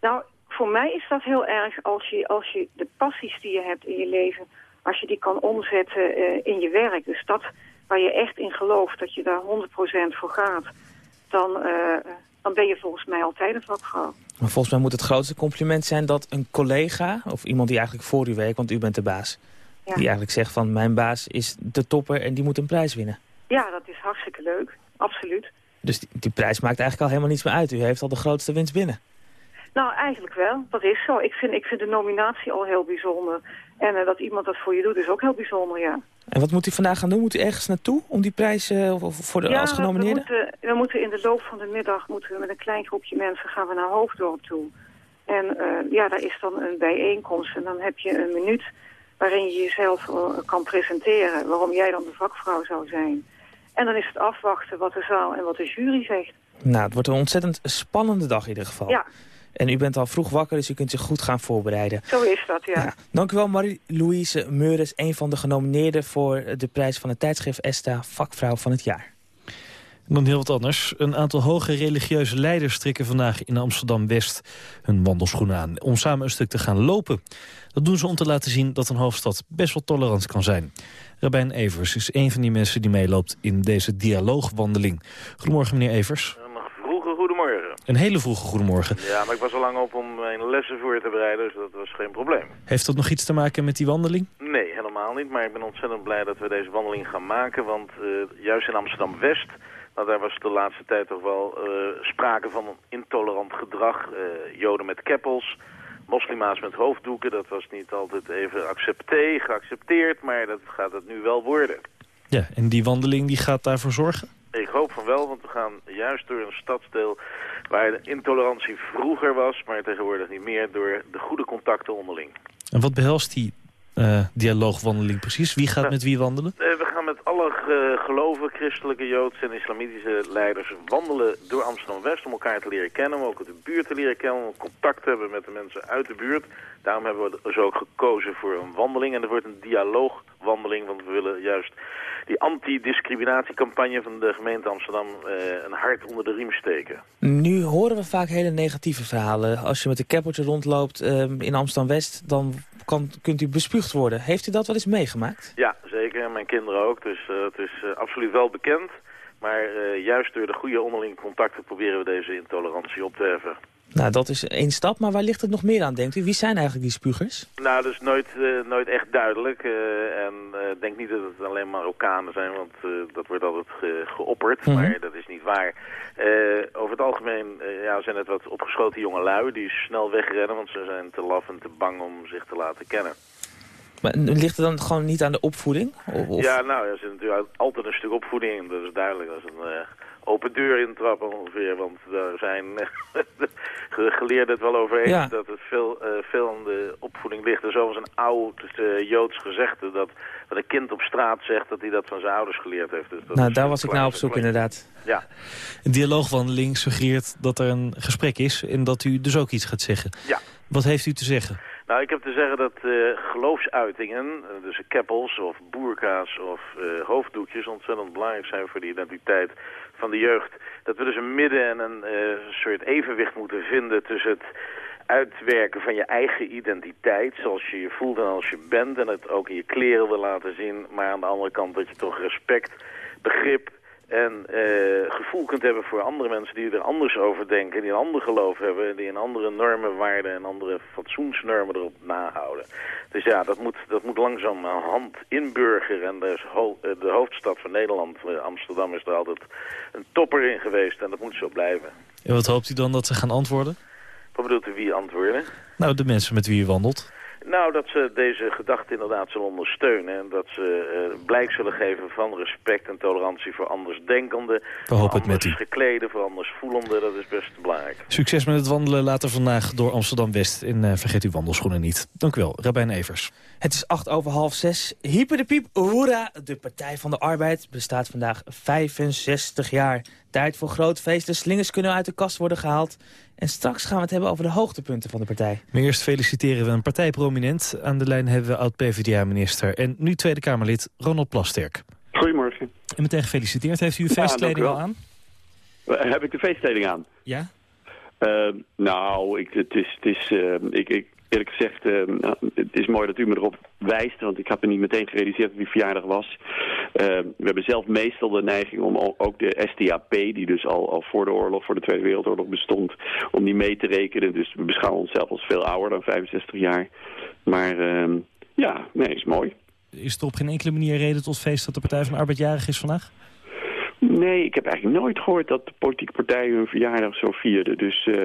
Nou, voor mij is dat heel erg als je, als je de passies die je hebt in je leven als je die kan omzetten uh, in je werk. Dus dat waar je echt in gelooft, dat je daar 100% voor gaat, dan, uh, dan ben je volgens mij altijd een vakvrouw. Maar volgens mij moet het grootste compliment zijn dat een collega, of iemand die eigenlijk voor u werkt, want u bent de baas, ja. die eigenlijk zegt van mijn baas is de topper en die moet een prijs winnen. Ja, dat is hartstikke leuk. Absoluut. Dus die, die prijs maakt eigenlijk al helemaal niets meer uit. U heeft al de grootste winst binnen. Nou, eigenlijk wel. Dat is zo. Ik vind, ik vind de nominatie al heel bijzonder. En uh, dat iemand dat voor je doet is ook heel bijzonder, ja. En wat moet u vandaag gaan doen? Moet u ergens naartoe om die prijs uh, voor de, ja, als genomineerde? We moeten, we moeten in de loop van de middag moeten we met een klein groepje mensen gaan we naar Hoofddorp toe. En uh, ja, daar is dan een bijeenkomst. En dan heb je een minuut waarin je jezelf kan presenteren. Waarom jij dan de vakvrouw zou zijn. En dan is het afwachten wat de zaal en wat de jury zegt. Nou, het wordt een ontzettend spannende dag in ieder geval. Ja. En u bent al vroeg wakker, dus u kunt zich goed gaan voorbereiden. Zo is dat, ja. ja. Dank u wel, Marie-Louise Meures, een van de genomineerden voor de prijs van het tijdschrift ESTA, vakvrouw van het jaar. Dan heel wat anders. Een aantal hoge religieuze leiders trekken vandaag in Amsterdam-West hun wandelschoenen aan... om samen een stuk te gaan lopen. Dat doen ze om te laten zien dat een hoofdstad best wel tolerant kan zijn. Rabijn Evers is een van die mensen die meeloopt in deze dialoogwandeling. Goedemorgen, meneer Evers. Een hele vroege goedemorgen. Ja, maar ik was al lang op om mijn lessen voor te bereiden, dus dat was geen probleem. Heeft dat nog iets te maken met die wandeling? Nee, helemaal niet. Maar ik ben ontzettend blij dat we deze wandeling gaan maken. Want uh, juist in Amsterdam-West, nou, daar was de laatste tijd toch wel uh, sprake van intolerant gedrag. Uh, joden met keppels, moslima's met hoofddoeken. Dat was niet altijd even accepté, geaccepteerd, maar dat gaat het nu wel worden. Ja, en die wandeling die gaat daarvoor zorgen? Ik hoop van wel, want we gaan juist door een stadsdeel waar de intolerantie vroeger was, maar tegenwoordig niet meer, door de goede contacten onderling. En wat behelst die dialoogwandeling precies? Wie gaat nou, met wie wandelen? Uh, we gaan met alle uh, geloven, christelijke, joodse en islamitische leiders wandelen door Amsterdam-West om elkaar te leren kennen, om ook de buurt te leren kennen, om contact te hebben met de mensen uit de buurt. Daarom hebben we dus ook gekozen voor een wandeling en er wordt een dialoogwandeling, want we willen juist die anti-discriminatiecampagne van de gemeente Amsterdam uh, een hart onder de riem steken. Nu horen we vaak hele negatieve verhalen. Als je met een keppeltje rondloopt uh, in Amsterdam-West, dan kan, kunt u bespuugd worden. Heeft u dat wel eens meegemaakt? Ja, zeker. Mijn kinderen ook. Dus uh, het is absoluut wel bekend. Maar juist door de goede onderlinge contacten proberen we deze intolerantie op te heffen. Nou, dat is één stap, maar waar ligt het nog meer aan, denkt u? Wie zijn eigenlijk die spugers? Nou, dat is nooit, uh, nooit echt duidelijk. Uh, en ik uh, denk niet dat het alleen Marokkanen zijn, want dat wordt altijd ge geopperd. Mm -hmm. Maar dat is niet waar. over het algemeen ja, zijn het wat opgeschoten jonge lui die snel wegrennen, want ze zijn te laf en te bang om zich te laten kennen. Maar ligt het dan gewoon niet aan de opvoeding? Of? Ja, nou, er zit natuurlijk altijd een stuk opvoeding in. Dat is duidelijk. Dat is een open deur intrappen ongeveer. Want daar zijn geleerden het wel over eens ja. dat het veel, uh, veel aan de opvoeding ligt. Er is zoals een oud uh, Joods gezegde dat wat een kind op straat zegt dat hij dat van zijn ouders geleerd heeft. Dus dat nou, daar was ik nou op zoek inderdaad. Ja. Een dialoogwandeling suggereert dat er een gesprek is en dat u dus ook iets gaat zeggen. Ja. Wat heeft u te zeggen? Nou, ik heb te zeggen dat uh, geloofsuitingen, dus keppels of boerka's of uh, hoofddoekjes ontzettend belangrijk zijn voor de identiteit van de jeugd. Dat we dus een midden en een soort evenwicht moeten vinden tussen het uitwerken van je eigen identiteit, zoals je je voelt en als je bent en het ook in je kleren wil laten zien, maar aan de andere kant dat je toch respect, begrip en uh, gevoel kunt hebben voor andere mensen die er anders over denken, die een ander geloof hebben, die een andere normen, waarden en andere fatsoensnormen erop nahouden. Dus ja, dat moet, dat moet langzaam aan hand inburgeren. En de, ho de hoofdstad van Nederland, Amsterdam, is er altijd een topper in geweest en dat moet zo blijven. En wat hoopt u dan dat ze gaan antwoorden? Wat bedoelt u wie antwoorden? Nou, de mensen met wie u wandelt. Nou, dat ze deze gedachte inderdaad zullen ondersteunen. En dat ze uh, blijk zullen geven van respect en tolerantie voor andersdenkenden. We hopen het met u. gekleden, voor anders voelenden. Dat is best belangrijk. Succes met het wandelen later vandaag door Amsterdam-West. En uh, vergeet uw wandelschoenen niet. Dank u wel, Rabijn Evers. Het is acht over half zes. Hyper de piep, hoera! De Partij van de Arbeid bestaat vandaag 65 jaar. Tijd voor groot feest. De slingers kunnen uit de kast worden gehaald. En straks gaan we het hebben over de hoogtepunten van de partij. Maar eerst feliciteren we een partijprominent. Aan de lijn hebben we oud-PVDA-minister en nu Tweede Kamerlid Ronald Plasterk. Goedemorgen. En meteen gefeliciteerd. Heeft u uw feestkleding ja, al aan? Heb ik de feestkleding aan? Ja. Uh, nou, ik, het is... Het is uh, ik, ik, eerlijk gezegd, uh, het is mooi dat u me erop wijst, want ik had me niet meteen gerealiseerd die verjaardag was. Uh, we hebben zelf meestal de neiging om ook de STAP, die dus al, al voor de oorlog, voor de Tweede Wereldoorlog bestond, om die mee te rekenen. Dus we beschouwen onszelf als veel ouder dan 65 jaar. Maar uh, ja, nee, is mooi. Is er op geen enkele manier reden tot feest dat de Partij van de Arbeid jarig is vandaag? Nee, ik heb eigenlijk nooit gehoord dat de politieke partijen hun verjaardag zo vierden. Dus, uh,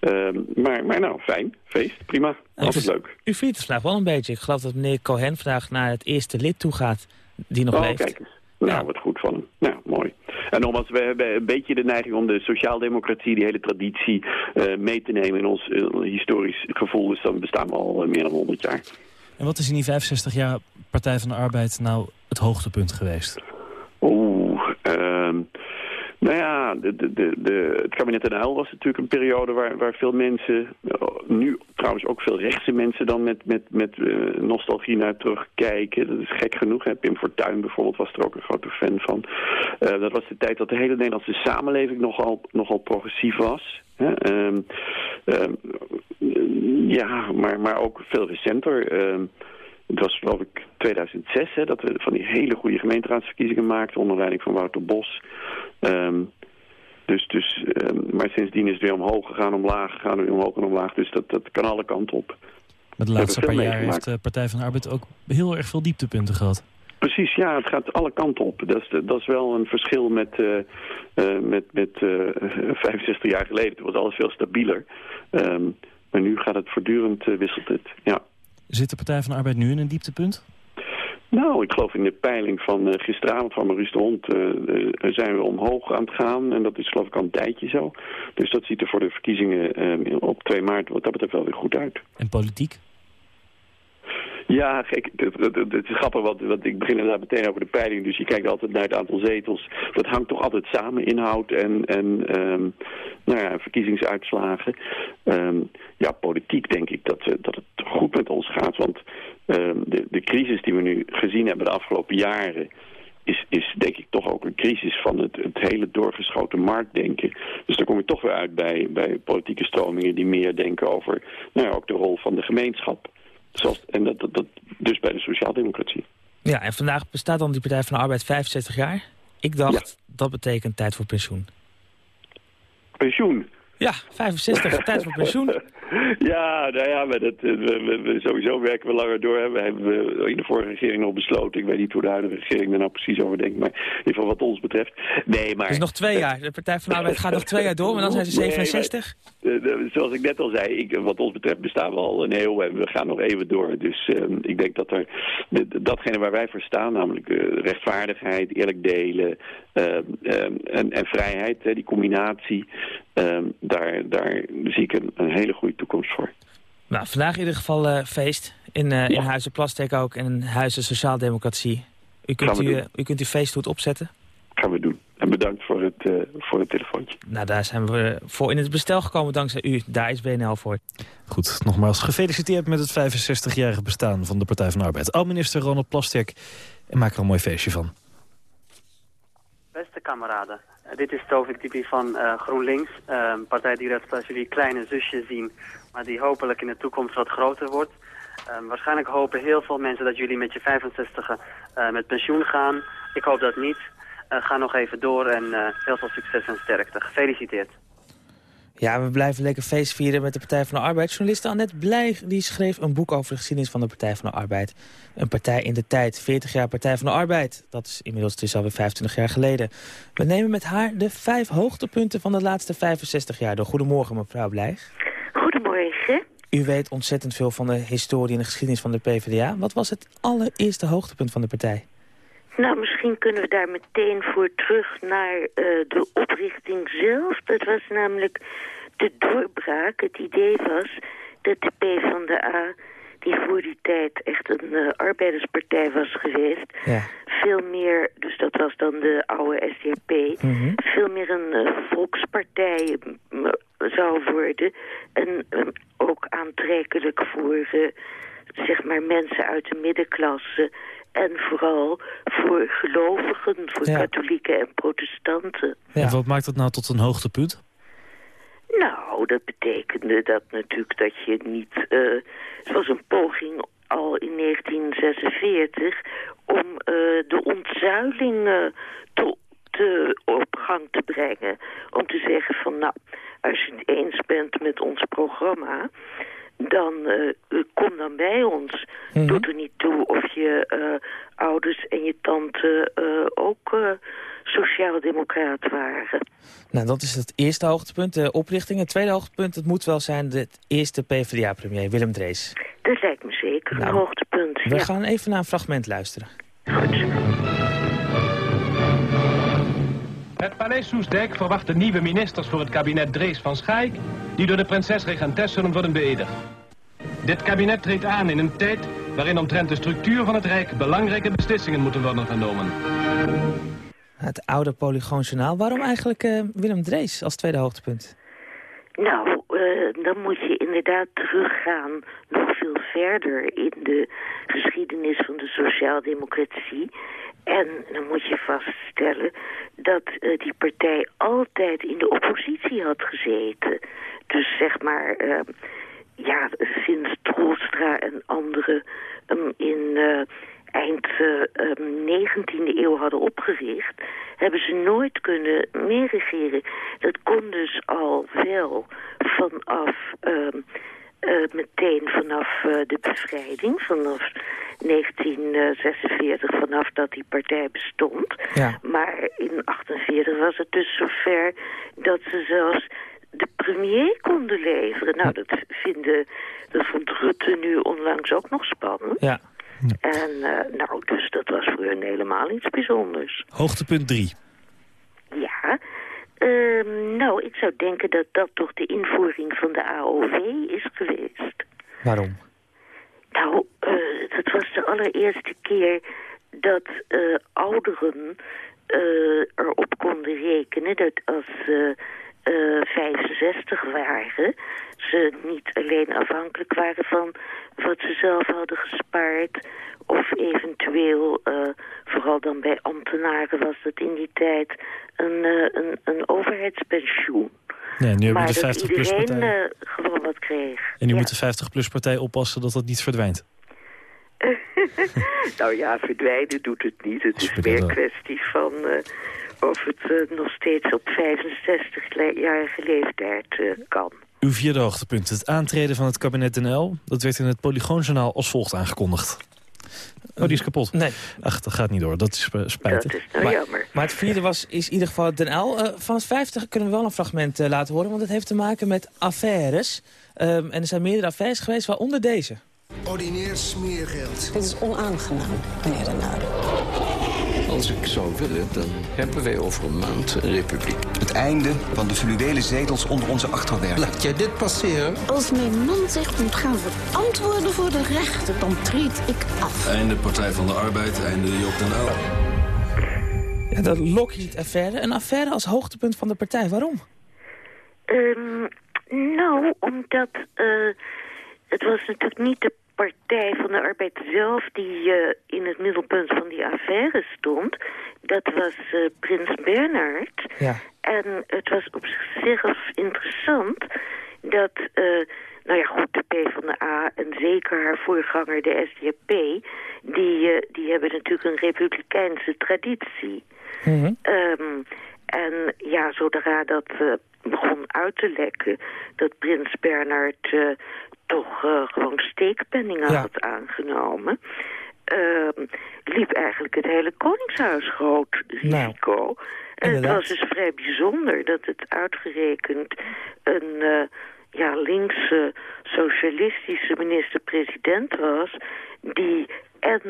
uh, maar, maar nou, fijn. Feest, prima. Altijd leuk. U viert het vandaag wel een beetje. Ik geloof dat meneer Cohen vandaag naar het eerste lid toe gaat die nog oh, leeft. kijk eens. Nou, ja. wat goed van hem. Nou, mooi. En nogmaals, we hebben een beetje de neiging om de sociaaldemocratie, die hele traditie, uh, mee te nemen in ons historisch gevoel. Dus dan bestaan we al meer dan 100 jaar. En wat is in die 65 jaar Partij van de Arbeid nou het hoogtepunt geweest? Uh, Nou ja, de, de, de, het kabinet Uyl was natuurlijk een periode waar, waar veel mensen, nu trouwens ook veel rechtse mensen dan met, met, met uh, nostalgie naar terugkijken. Dat is gek genoeg. Pim Fortuyn bijvoorbeeld was er ook een grote fan van. Uh, dat was de tijd dat de hele Nederlandse samenleving nogal, nogal progressief was. Hè. Uh, ja, maar, maar ook veel recenter. Ehm, het was geloof ik 2006 hè, dat we van die hele goede gemeenteraadsverkiezingen maakten onder leiding van Wouter Bos. Um, dus, dus, um, maar sindsdien is het weer omhoog gegaan, omlaag gegaan, weer omhoog en omlaag. Dus dat, dat kan alle kanten op. Met de laatste paar jaar heeft de Partij van de Arbeid ook heel erg veel dieptepunten gehad. Precies, ja, het gaat alle kanten op. Dat is, dat is wel een verschil met, uh, uh, met, met uh, 65 jaar geleden. Toen was alles veel stabieler. Um, maar nu gaat het voortdurend, wisselt het, ja. Zit de Partij van de Arbeid nu in een dieptepunt? Nou, ik geloof in de peiling van uh, gisteravond van Maurice de Hond uh, uh, zijn we omhoog aan het gaan. En dat is geloof ik al een tijdje zo. Dus dat ziet er voor de verkiezingen op 2 maart wat dat betreft wel weer goed uit. En politiek? Ja, gek, het, is grappig, want, want ik begin inderdaad meteen over de peiling. Dus je kijkt altijd naar het aantal zetels. Dat hangt toch altijd samen, inhoud en, en um, nou ja, verkiezingsuitslagen. Um, ja, politiek denk ik dat, dat het goed met ons gaat. Want um, de, de crisis die we nu gezien hebben de afgelopen jaren is, is denk ik toch ook een crisis van het, het hele doorgeschoten marktdenken. Dus dan kom je toch weer uit bij, bij politieke stromingen die meer denken over nou ja, ook de rol van de gemeenschap. En dat, dat, dat, dus bij de sociaaldemocratie. Ja, en vandaag bestaat dan die Partij van de Arbeid 65 jaar. Ik dacht, dat betekent tijd voor pensioen. Pensioen? Ja, 65, tijd voor pensioen. Ja, nou ja, maar dat, we, we, we, sowieso werken we langer door. We hebben in de vorige regering nog besloten. Ik weet niet hoe de huidige regering er nou precies over denkt. Maar in ieder geval wat ons betreft. Nee, maar... Het is nog twee jaar. De Partij van de Arbeid gaat nog twee jaar door. Maar dan zijn ze 67. Nee, maar, zoals ik net al zei, ik, wat ons betreft bestaan we al een eeuw. En we gaan nog even door. Dus uh, ik denk dat er... Datgene waar wij voor staan, namelijk uh, rechtvaardigheid, eerlijk delen... Uh, en, en, vrijheid, die combinatie... daar, daar zie ik een, een hele goede toekomst voor. Nou, vandaag in ieder geval uh, feest. In, uh, in Huizen Plastic ook en in Huizen Sociaaldemocratie. U kunt, u, u kunt uw feesthoed opzetten? Gaan we doen. En bedankt voor het, uh, voor het telefoontje. Nou, daar zijn we voor in het bestel gekomen dankzij u. Daar is WNL voor. Goed, nogmaals gefeliciteerd met het 65-jarige bestaan van de Partij van de Arbeid. Oud-minister Ronald Plasterk. En maak er een mooi feestje van. Beste kameraden, dit is Tovik Tipi van uh, GroenLinks. Uh, partij die dat als jullie kleine zusje zien, maar die hopelijk in de toekomst wat groter wordt. Uh, waarschijnlijk hopen heel veel mensen dat jullie met je 65 uh, met pensioen gaan. Ik hoop dat niet. ga nog even door en heel veel succes en sterkte. Gefeliciteerd. Ja, we blijven lekker feest vieren met de Partij van de Arbeid. Journaliste Annette Blij die schreef een boek over de geschiedenis van de Partij van de Arbeid. Een partij in de tijd, 40 jaar Partij van de Arbeid. Dat is inmiddels is alweer 25 jaar geleden. We nemen met haar de vijf hoogtepunten van de laatste 65 jaar door. Goedemorgen, mevrouw Blij. Goedemorgen. U weet ontzettend veel van de historie en de geschiedenis van de PvdA. Wat was het allereerste hoogtepunt van de partij? Nou, misschien kunnen we daar meteen voor terug naar uh, de oprichting zelf. Dat was namelijk de doorbraak. Het idee was dat de PvdA, die voor die tijd echt een uh, arbeiderspartij was geweest... Ja. veel meer, dus dat was dan de oude SDAP... Mm -hmm. veel meer een uh, volkspartij zou worden... en ook aantrekkelijk voor zeg maar mensen uit de middenklasse en vooral voor gelovigen, voor ja. katholieken en protestanten. Ja. En wat maakt dat nou tot een hoogtepunt? Nou, dat betekende dat natuurlijk dat je niet... Uh, het was een poging al in 1946 om uh, de ontzuiling uh, te, te, op gang te brengen. Om te zeggen van, nou, als je het eens bent met ons programma dan uh, kom dan bij ons. Mm -hmm. Doet er niet toe of je ouders en je tante ook sociaal-democraat waren. Nou, dat is het eerste hoogtepunt, de oprichting. Het tweede hoogtepunt, het moet wel zijn de eerste PvdA-premier, Willem Drees. Dat lijkt me zeker, nou, een hoogtepunt. We ja. gaan even naar een fragment luisteren. Goed. Het paleis Soesdijk verwacht de nieuwe ministers voor het kabinet Drees van Schaik... die door de prinses-regentes zullen worden beëdigd. Dit kabinet treedt aan in een tijd waarin omtrent de structuur van het Rijk... belangrijke beslissingen moeten worden genomen. Het oude Polygoonjournaal. Waarom eigenlijk uh, Willem Drees als tweede hoogtepunt? Nou, uh, dan moet je inderdaad teruggaan nog veel verder in de geschiedenis van de sociaaldemocratie. En dan moet je vaststellen dat uh, die partij altijd in de oppositie had gezeten. Dus zeg maar, ja, sinds Troelstra en anderen in eind uh, 19e eeuw hadden opgericht... hebben ze nooit kunnen meeregeren. Dat kon dus al wel vanaf... Uh, uh, meteen vanaf uh, de bevrijding, vanaf 1946, vanaf dat die partij bestond. Ja. Maar in 48 was het dus zover dat ze zelfs de premier konden leveren. Nou, dat, vinden, dat vond Rutte nu onlangs ook nog spannend. Ja. En uh, nou, dus dat was voor hun helemaal iets bijzonders. Hoogtepunt 3. Ja, uh, nou, ik zou denken dat dat toch de invoering van de AOW is geweest. Waarom? Nou, uh, dat was de allereerste keer dat uh, ouderen erop konden rekenen dat als ze 65 waren, ze niet alleen afhankelijk waren van wat ze zelf hadden gespaard... of eventueel, uh, vooral dan bij ambtenaren was dat in die tijd, een, uh, een, een overheidspensioen. Nee, nu maar hebben de 50 plus iedereen partij. uh, gewoon wat kreeg. En nu ja. moet de 50 plus partij oppassen dat dat niet verdwijnt. nou ja, verdwijnen doet het niet. Het is meer een kwestie van of het nog steeds op 65-jarige leeftijd kan. Uw vierde hoogtepunt, het aantreden van het kabinet NL. Dat werd in het Polygoonjournaal als volgt aangekondigd. Oh, die is kapot. Nee. Ach, dat gaat niet door. Dat is uh, spijtig. Dat is nou maar, jammer. Maar het vierde was, is in ieder geval het Den L. Uh, van het vijfde kunnen we wel een fragment uh, laten horen. Want het heeft te maken met affaires. Um, en er zijn meerdere affaires geweest, waaronder deze. Ordineer smeergeld. Dit is onaangenaam, meneer Den Uyl. Als ik zou willen, dan hebben wij over een maand een republiek. Het einde van de fluwelen zetels onder onze achterwerken. Laat jij dit passeren? Als mijn man zegt moet gaan verantwoorden voor de rechten, dan treed ik af. Einde Partij van de Arbeid, einde Joop den Uyl. Ja, dat Lockheed-affaire. Een affaire als hoogtepunt van de partij. Waarom? Um, nou, omdat uh, het was natuurlijk niet de Partij van de Arbeid zelf die uh, in het middelpunt van die affaire stond. Dat was uh, Prins Bernhard. Ja. En het was op zichzelf interessant dat, uh, nou ja goed, de PvdA en zeker haar voorganger de SDAP, die, die hebben natuurlijk een republikeinse traditie. Mm -hmm. um, en ja, zodra dat begon uit te lekken, dat Prins Bernhard toch uh, gewoon steekpenningen ja. had aangenomen... Uh, liep eigenlijk het hele Koningshuis groot risico. Nou, en het was dus vrij bijzonder dat het uitgerekend een uh, ja, linkse socialistische minister-president was... die en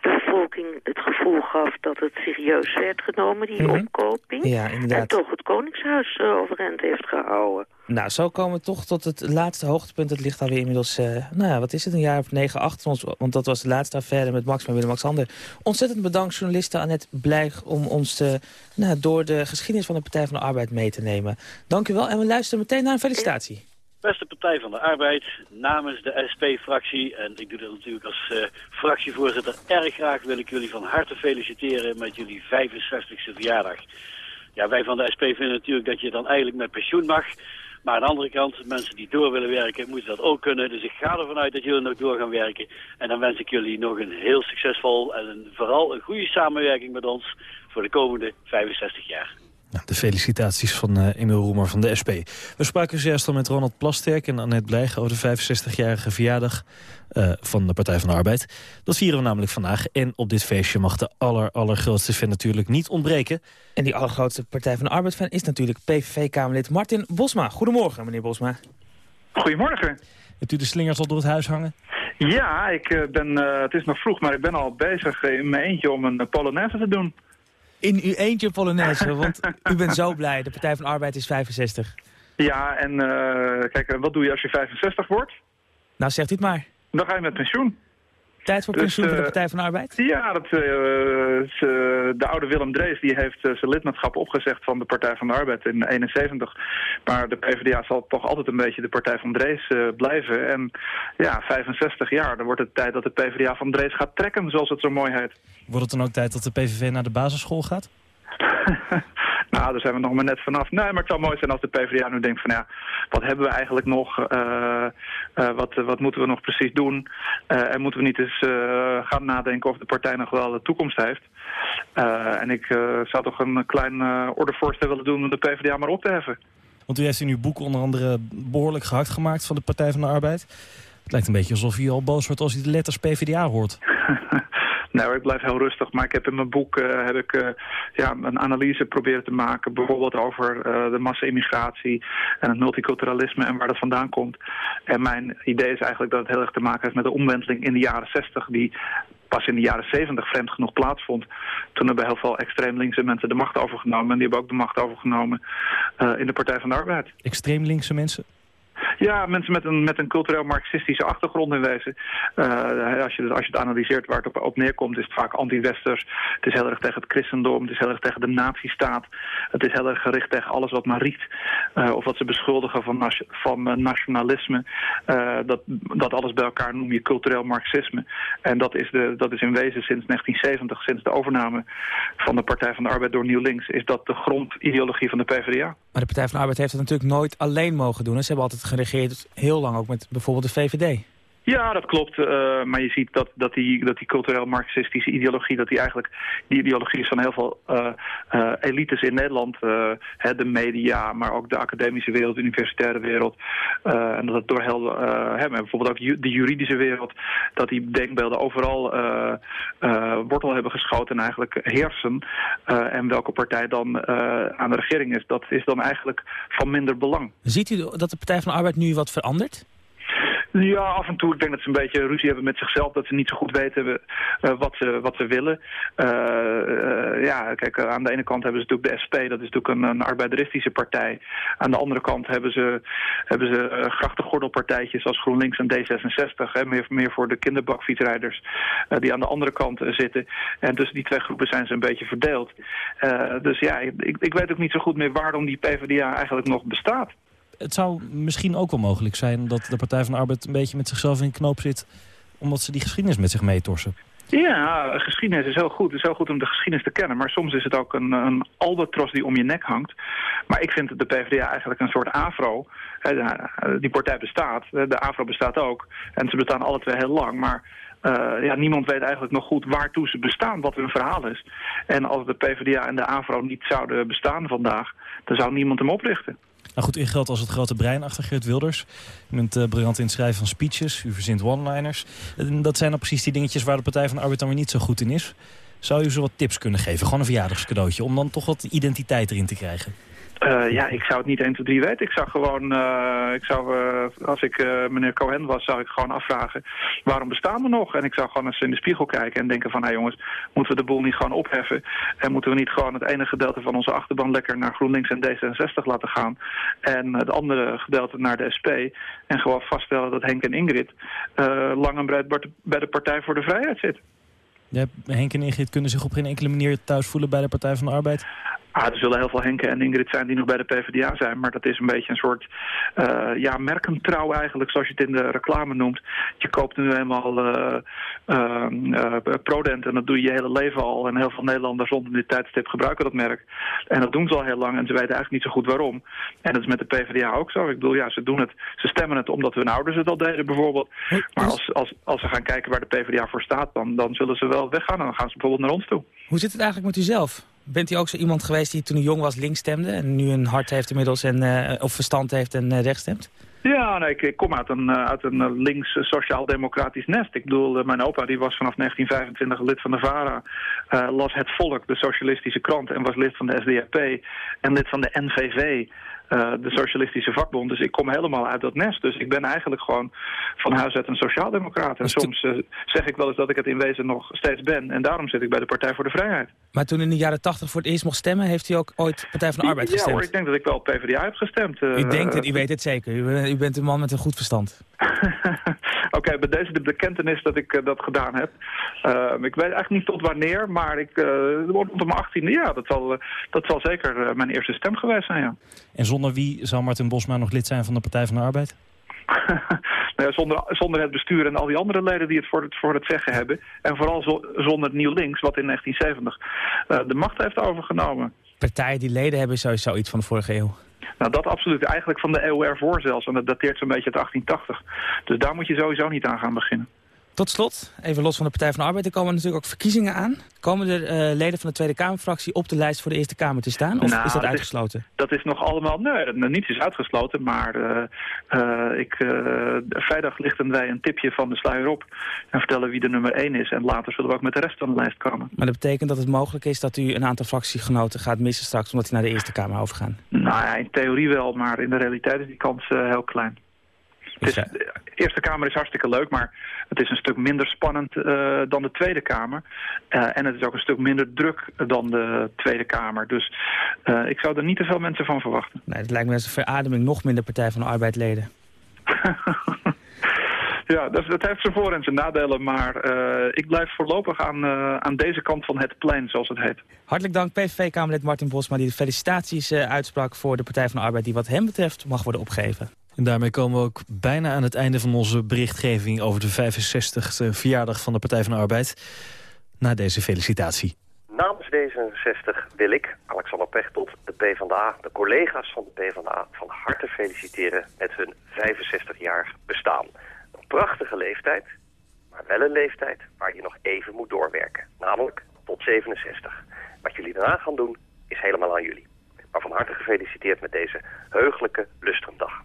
de bevolking het gevoel gaf dat het serieus werd genomen, die mm -hmm. opkoping. Ja, inderdaad. En toch het Koningshuis uh, overeind heeft gehouden. Nou, zo komen we toch tot het laatste hoogtepunt. Dat ligt alweer inmiddels, uh, nou ja, wat is het, een jaar of negen achter ons. Want dat was de laatste affaire met Max en Willem-Alexander. Ontzettend bedankt, journaliste Annette Blijg, om ons nou, door de geschiedenis van de Partij van de Arbeid mee te nemen. Dank u wel en we luisteren meteen naar een felicitatie. Beste Partij van de Arbeid, namens de SP-fractie, en ik doe dat natuurlijk als uh, fractievoorzitter erg graag, wil ik jullie van harte feliciteren met jullie 65e verjaardag. Ja, wij van de SP vinden natuurlijk dat je dan eigenlijk met pensioen mag. Maar aan de andere kant, mensen die door willen werken, moeten dat ook kunnen. Dus ik ga ervan uit dat jullie nog door gaan werken. En dan wens ik jullie nog een heel succesvol en vooral een goede samenwerking met ons voor de komende 65 jaar. De felicitaties van uh, Emil Roemer van de SP. We spraken zojuist al met Ronald Plasterk en Annette Blijg... over de 65-jarige verjaardag uh, van de Partij van de Arbeid. Dat vieren we namelijk vandaag. En op dit feestje mag de aller, allergrootste fan natuurlijk niet ontbreken. En die allergrootste Partij van de Arbeid-fan is natuurlijk PVV-Kamerlid Martin Bosma. Goedemorgen, meneer Bosma. Goedemorgen. Hebt u de slingers al door het huis hangen? Ja, ik uh, ben, uh, het is nog vroeg, maar ik ben al bezig in mijn eentje om een Polonaise te doen. In uw eentje Polonaise, want u bent zo blij. De Partij van de Arbeid is 65. Ja, en uh, kijk, wat doe je als je 65 wordt? Nou, zegt u het maar. Dan ga je met pensioen. Tijd voor Dus, pensioen voor de eh, Partij van de Arbeid? Ja, dat, eh, ze- de oude Willem Drees die heeft eh, zijn lidmaatschap opgezegd van de Partij van de Arbeid in 71. Maar de PvdA zal toch altijd een beetje de Partij van Drees eh, blijven. En ja, 65 jaar, dan wordt het tijd dat de PvdA van Drees gaat trekken, zoals het zo mooi heet. Wordt het dan ook tijd dat de PVV naar de basisschool gaat? Nou, daar zijn we nog maar net vanaf. Nee, maar het zou mooi zijn als de PvdA nu denkt van ja, wat hebben we eigenlijk nog? eh, eh, wat, wat moeten we nog precies doen? Eh, en moeten we niet eens gaan nadenken of de partij nog wel de toekomst heeft? En ik zou toch een klein ordevoorstel willen doen om de PvdA maar op te heffen. Want u heeft in uw boek onder andere behoorlijk gehakt gemaakt van de Partij van de Arbeid. Het lijkt een beetje alsof u al boos wordt als u de letters PvdA hoort. Hoor, ik blijf heel rustig. Maar ik heb in mijn boek eh, heb ik, eh, ja, een analyse proberen te maken. Bijvoorbeeld over eh, de massa-immigratie en het multiculturalisme en waar dat vandaan komt. En mijn idee is eigenlijk dat het heel erg te maken heeft met de omwenteling in de jaren 60 die pas in de jaren 70 vreemd genoeg plaatsvond. Toen hebben heel veel extreem linkse mensen de macht overgenomen. En die hebben ook de macht overgenomen in de Partij van de Arbeid. Extreem linkse mensen? Ja, mensen met een, met een cultureel marxistische achtergrond in wezen. Eh, als, je, als je het analyseert waar het op, op neerkomt, is het vaak anti-westers. Het is heel erg tegen het christendom, het is heel erg tegen de nazistaat. Het is heel erg gericht tegen alles wat maar riekt. eh, of wat ze beschuldigen van, van eh, nationalisme. Dat, dat alles bij elkaar noem je cultureel marxisme. En dat is, de, dat is in wezen sinds 1970, sinds de overname van de Partij van de Arbeid door Nieuw Links, is dat de grondideologie van de PvdA. Maar de Partij van de Arbeid heeft het natuurlijk nooit alleen mogen doen. Ze hebben altijd geregeerd, heel lang ook met bijvoorbeeld de VVD. Ja, dat klopt. eh, maar je ziet dat, dat, die, dat die cultureel-marxistische ideologie... dat die eigenlijk die ideologie is van heel veel eh, eh, elites in Nederland. hè, de media, maar ook de academische wereld, de universitaire wereld. en dat het door heel... hè, bijvoorbeeld ook de juridische wereld... dat die denkbeelden overal wortel hebben geschoten en eigenlijk heersen. En welke partij dan aan de regering is, dat is dan eigenlijk van minder belang. Ziet u dat de Partij van de Arbeid nu wat verandert? Ja, af en toe. Ik denk dat ze een beetje ruzie hebben met zichzelf. Dat ze niet zo goed weten eh, wat, ze, wat ze willen. Eh, eh, ja, kijk, aan de ene kant hebben ze natuurlijk de SP. Dat is natuurlijk een, een arbeideristische partij. Aan de andere kant hebben ze, hebben ze grachtengordelpartijtjes als GroenLinks en D66. Hè, meer, meer voor de kinderbakfietsrijders. die aan de andere kant zitten. En tussen die twee groepen zijn ze een beetje verdeeld. Dus ja, ik, ik weet ook niet zo goed meer waarom die PvdA eigenlijk nog bestaat. Het zou misschien ook wel mogelijk zijn dat de Partij van de Arbeid een beetje met zichzelf in knoop zit... omdat ze die geschiedenis met zich meetorsen. Ja, geschiedenis is heel goed. Het is heel goed om de geschiedenis te kennen. Maar soms is het ook een, een albatros die om je nek hangt. Maar ik vind de PvdA eigenlijk een soort afro. Die partij bestaat. De afro bestaat ook. En ze bestaan alle twee heel lang. Maar eh, ja, niemand weet eigenlijk nog goed waartoe ze bestaan, wat hun verhaal is. En als de PvdA en de AVRO niet zouden bestaan vandaag, dan zou niemand hem oprichten. Nou goed, u geldt als het grote brein achter Geert Wilders. U bent eh, briljant in het schrijven van speeches, u verzint one-liners. Dat zijn dan precies die dingetjes waar de Partij van de Arbeid dan weer niet zo goed in is. Zou u ze wat tips kunnen geven, gewoon een verjaardagscadeautje... om dan toch wat identiteit erin te krijgen? Eh, ja, ik zou het niet 1, 2, 3 weten. Ik zou gewoon, eh, ik zou, eh, als ik meneer Cohen was, zou ik gewoon afvragen, waarom bestaan we nog? En ik zou gewoon eens in de spiegel kijken en denken van, hé jongens, moeten we de boel niet gewoon opheffen? En moeten we niet gewoon het ene gedeelte van onze achterban lekker naar GroenLinks en D66 laten gaan? En het andere gedeelte naar de SP? En gewoon vaststellen dat Henk en Ingrid lang en breed bij de Partij voor de Vrijheid zitten. Ja, Henk en Ingrid kunnen zich op geen enkele manier thuis voelen bij de Partij van de Arbeid? Ah, er zullen heel veel Henken en Ingrid zijn die nog bij de PvdA zijn. Maar dat is een beetje een soort eh, ja, merkentrouw eigenlijk, zoals je het in de reclame noemt. Je koopt nu eenmaal eh, Prodent en dat doe je je hele leven al. En heel veel Nederlanders rondom dit tijdstip gebruiken dat merk. En dat doen ze al heel lang en ze weten eigenlijk niet zo goed waarom. En dat is met de PvdA ook zo. Ik bedoel, ja, ze doen het. Ze stemmen het omdat hun ouders het al deden bijvoorbeeld. Maar als, als, als ze gaan kijken waar de PvdA voor staat, dan, dan zullen ze wel weggaan. En dan gaan ze bijvoorbeeld naar ons toe. Hoe zit het eigenlijk met u zelf? Bent u ook zo iemand geweest die toen u jong was links stemde... en nu een hart heeft inmiddels en, eh, of verstand heeft en eh, rechts stemt? Ja, nee, ik, kom uit een, eh, uit een links sociaal-democratisch nest. Ik bedoel, mijn opa die was vanaf 1925 lid van de VARA, las Het Volk, de socialistische krant, en was lid van de SDAP en lid van de NVV. Eh, de socialistische vakbond. Dus ik kom helemaal uit dat nest. Dus ik ben eigenlijk gewoon van huis uit een sociaaldemocraat. En soms eh, zeg ik wel eens dat ik het in wezen nog steeds ben. En daarom zit ik bij de Partij voor de Vrijheid. Maar toen in de jaren tachtig voor het eerst mocht stemmen... heeft u ook ooit Partij van de Arbeid Ja gestemd? hoor, ik denk dat ik wel op PvdA heb gestemd. eh, u denkt het, u weet het zeker. U, u bent een man met een goed verstand. Oké, bij deze de bekentenis dat ik eh, dat gedaan heb. Uh, ik weet eigenlijk niet tot wanneer, maar ik, uh, rond mijn achttiende, ja, dat zal, dat zal zeker mijn eerste stem geweest zijn, ja. En zonder wie zou Martin Bosma nog lid zijn van de Partij van de Arbeid? nou ja, zonder, zonder het bestuur en al die andere leden die het voor het, voor het zeggen hebben. En vooral zo, zonder Nieuw Links, wat in 1970 de macht heeft overgenomen. Partijen die leden hebben sowieso iets van de vorige eeuw. Nou, dat absoluut. Eigenlijk van de eeuw ervoor zelfs. En dat dateert zo'n beetje uit 1880. Dus daar moet je sowieso niet aan gaan beginnen. Tot slot, even los van de Partij van de Arbeid, er komen natuurlijk ook verkiezingen aan. Komen er uh, leden van de Tweede Kamerfractie op de lijst voor de Eerste Kamer te staan? Of nou, is dat uitgesloten? dat is nog allemaal, nee, niets is uitgesloten. Maar uh, uh, ik, vrijdag lichten wij een tipje van de sluier op en vertellen wie de nummer 1 is. En later zullen we ook met de rest van de lijst komen. Maar dat betekent dat het mogelijk is dat u een aantal fractiegenoten gaat missen straks, omdat die naar de Eerste Kamer overgaan? Nou ja, in theorie wel, maar in de realiteit is die kans heel klein. Is, de Eerste Kamer is hartstikke leuk, maar het is een stuk minder spannend uh, dan de Tweede Kamer. Uh, en het is ook een stuk minder druk dan de Tweede Kamer. Dus uh, ik zou er niet te veel mensen van verwachten. Nee, het lijkt me als een verademing nog minder Partij van de Arbeid leden. ja, dat, dat, heeft zijn voor- en zijn nadelen. Maar ik blijf voorlopig aan, aan deze kant van het plein, zoals het heet. Hartelijk dank PVV-Kamerlid Martin Bosma... die de felicitaties uitsprak voor de Partij van de Arbeid... die wat hem betreft mag worden opgegeven. En daarmee komen we ook bijna aan het einde van onze berichtgeving... over de 65e verjaardag van de Partij van de Arbeid. Na deze felicitatie. Namens D66 wil ik, Alexander Pechtold, de PvdA, de collega's van de PvdA... van harte feliciteren met hun 65-jarig bestaan. Een prachtige leeftijd, maar wel een leeftijd waar je nog even moet doorwerken. Namelijk tot 67. Wat jullie daarna gaan doen, is helemaal aan jullie. Maar van harte gefeliciteerd met deze heugelijke lustrumdag.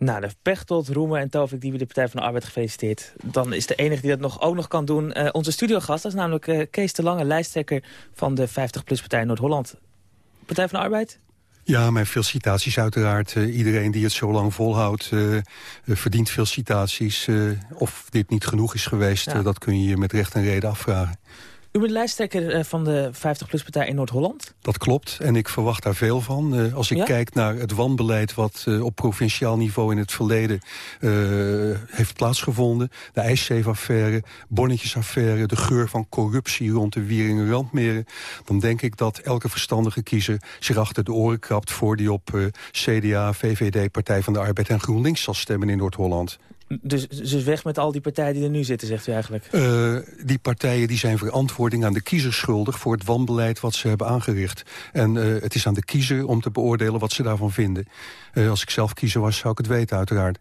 Nou, de Pechtold, Roemer en Tovik die we de Partij van de Arbeid gefeliciteerd. Dan is de enige die dat nog, ook nog kan doen uh, onze studiogast. Dat is namelijk uh, Kees de Lange, lijsttrekker van de 50PLUS-partij Noord-Holland. Partij van de Arbeid? Ja, mijn felicitaties uiteraard. Uh, iedereen die het zo lang volhoudt verdient felicitaties. of dit niet genoeg is geweest, ja. dat kun je je met recht en reden afvragen. U bent lijsttrekker eh, van de 50PLUS-partij in Noord-Holland? Dat klopt en ik verwacht daar veel van. Uh, als ik ja? kijk naar het wanbeleid wat uh, op provinciaal niveau in het verleden heeft plaatsgevonden. De ijszeefaffaire, bonnetjesaffaire, de geur van corruptie rond de Wieringen Randmeren. Dan denk ik dat elke verstandige kiezer zich achter de oren krabt... voor die op CDA, VVD, Partij van de Arbeid en GroenLinks zal stemmen in Noord-Holland. Dus, dus weg met al die partijen die er nu zitten, zegt u eigenlijk? Uh, die partijen die zijn verantwoording aan de kiezer schuldig... voor het wanbeleid wat ze hebben aangericht. En uh, het is aan de kiezer om te beoordelen wat ze daarvan vinden. Uh, als ik zelf kiezer was, zou ik het weten, uiteraard.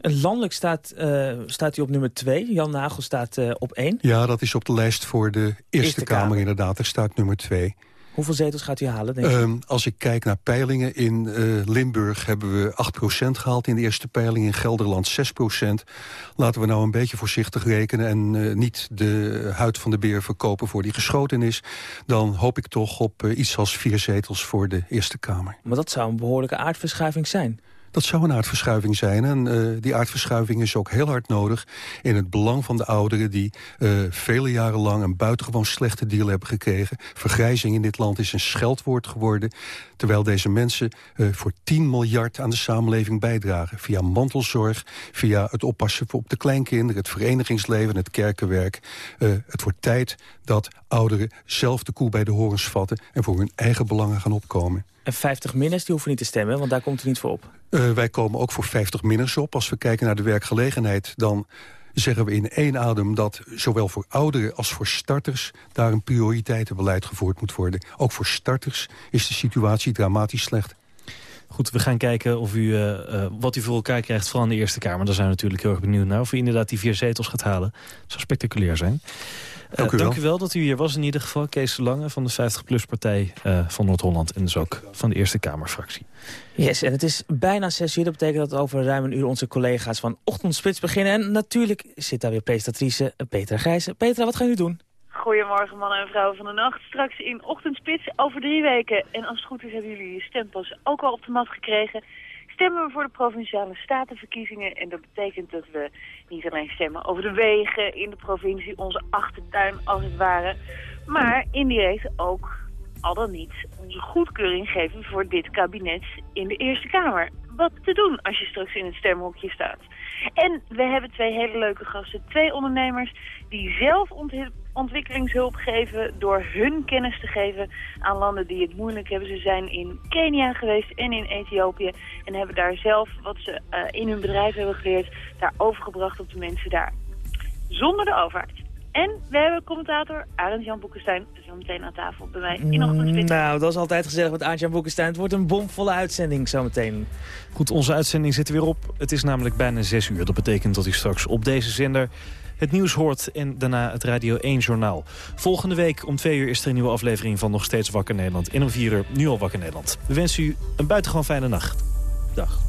En landelijk staat, staat u op nummer 2. Jan Nagel staat op 1. Ja, dat is op de lijst voor de Eerste, Eerste Kamer, Kamer inderdaad. Er staat nummer 2. Hoeveel zetels gaat u halen, denk um, als ik kijk naar peilingen, in uh, Limburg hebben we 8% gehaald in de eerste peiling. In Gelderland 6%. Laten we nou een beetje voorzichtig rekenen... en uh, niet de huid van de beer verkopen voor die geschoten is. Dan hoop ik toch op uh, iets als vier zetels voor de Eerste Kamer. Maar dat zou een behoorlijke aardverschuiving zijn. Dat zou een aardverschuiving zijn. En uh, die aardverschuiving is ook heel hard nodig in het belang van de ouderen... die uh, vele jaren lang een buitengewoon slechte deal hebben gekregen. Vergrijzing in dit land is een scheldwoord geworden. Terwijl deze mensen uh, voor 10 miljard aan de samenleving bijdragen. Via mantelzorg, via het oppassen op de kleinkinderen... het verenigingsleven, het kerkenwerk. het wordt tijd dat ouderen zelf de koe bij de horens vatten... en voor hun eigen belangen gaan opkomen. En 50 minners, die hoeven niet te stemmen, want daar komt u niet voor op. Uh, wij komen ook voor 50 minners op. Als we kijken naar de werkgelegenheid, dan zeggen we in één adem... dat zowel voor ouderen als voor starters daar een prioriteitenbeleid gevoerd moet worden. Ook voor starters is de situatie dramatisch slecht. Goed, we gaan kijken of u, uh, uh, wat u voor elkaar krijgt, vooral in de Eerste Kamer. Daar zijn we natuurlijk heel erg benieuwd naar. Of u inderdaad die vier zetels gaat halen. Dat zou spectaculair zijn. Dank u, dank u wel dat u hier was in ieder geval. Kees Lange van de 50PLUS-partij uh, van Noord-Holland. En dus ook van de Eerste Kamerfractie. Yes, en het is bijna zes uur. Dat betekent dat over ruim een uur onze collega's van Ochtendspits beginnen. En natuurlijk zit daar weer presentatrice Petra Grijzen. Petra, wat gaan u doen? Goedemorgen mannen en vrouwen van de nacht. Straks in Ochtendspits over drie weken. En als het goed is hebben jullie je stempas ook al op de mat gekregen stemmen we voor de Provinciale Statenverkiezingen. En dat betekent dat we niet alleen stemmen over de wegen in de provincie, onze achtertuin als het ware. Maar indirect ook, al dan niet, onze goedkeuring geven voor dit kabinet in de Eerste Kamer. Wat te doen als je straks in het stemhokje staat. En we hebben twee hele leuke gasten. Twee ondernemers die zelf ontwikkelingshulp geven door hun kennis te geven aan landen die het moeilijk hebben. Ze zijn in Kenia geweest en in Ethiopië en hebben daar zelf wat ze uh, in hun bedrijf hebben geleerd daar overgebracht op de mensen daar. Zonder de overheid. En we hebben commentator Arend-Jan Boekenstein zo meteen aan tafel bij mij in Ochtendspits. Nou, dat is altijd gezellig met Arend-Jan Boekenstein. Het wordt een bomvolle uitzending zometeen. Goed, onze uitzending zit er weer op. Het is namelijk bijna 6 uur. Dat betekent dat u straks op deze zender het nieuws hoort en daarna het Radio 1-journaal. Volgende week om 2 uur is er een nieuwe aflevering van Nog Steeds Wakker Nederland. En om 4 uur nu al Wakker Nederland. We wensen u een buitengewoon fijne nacht. Dag.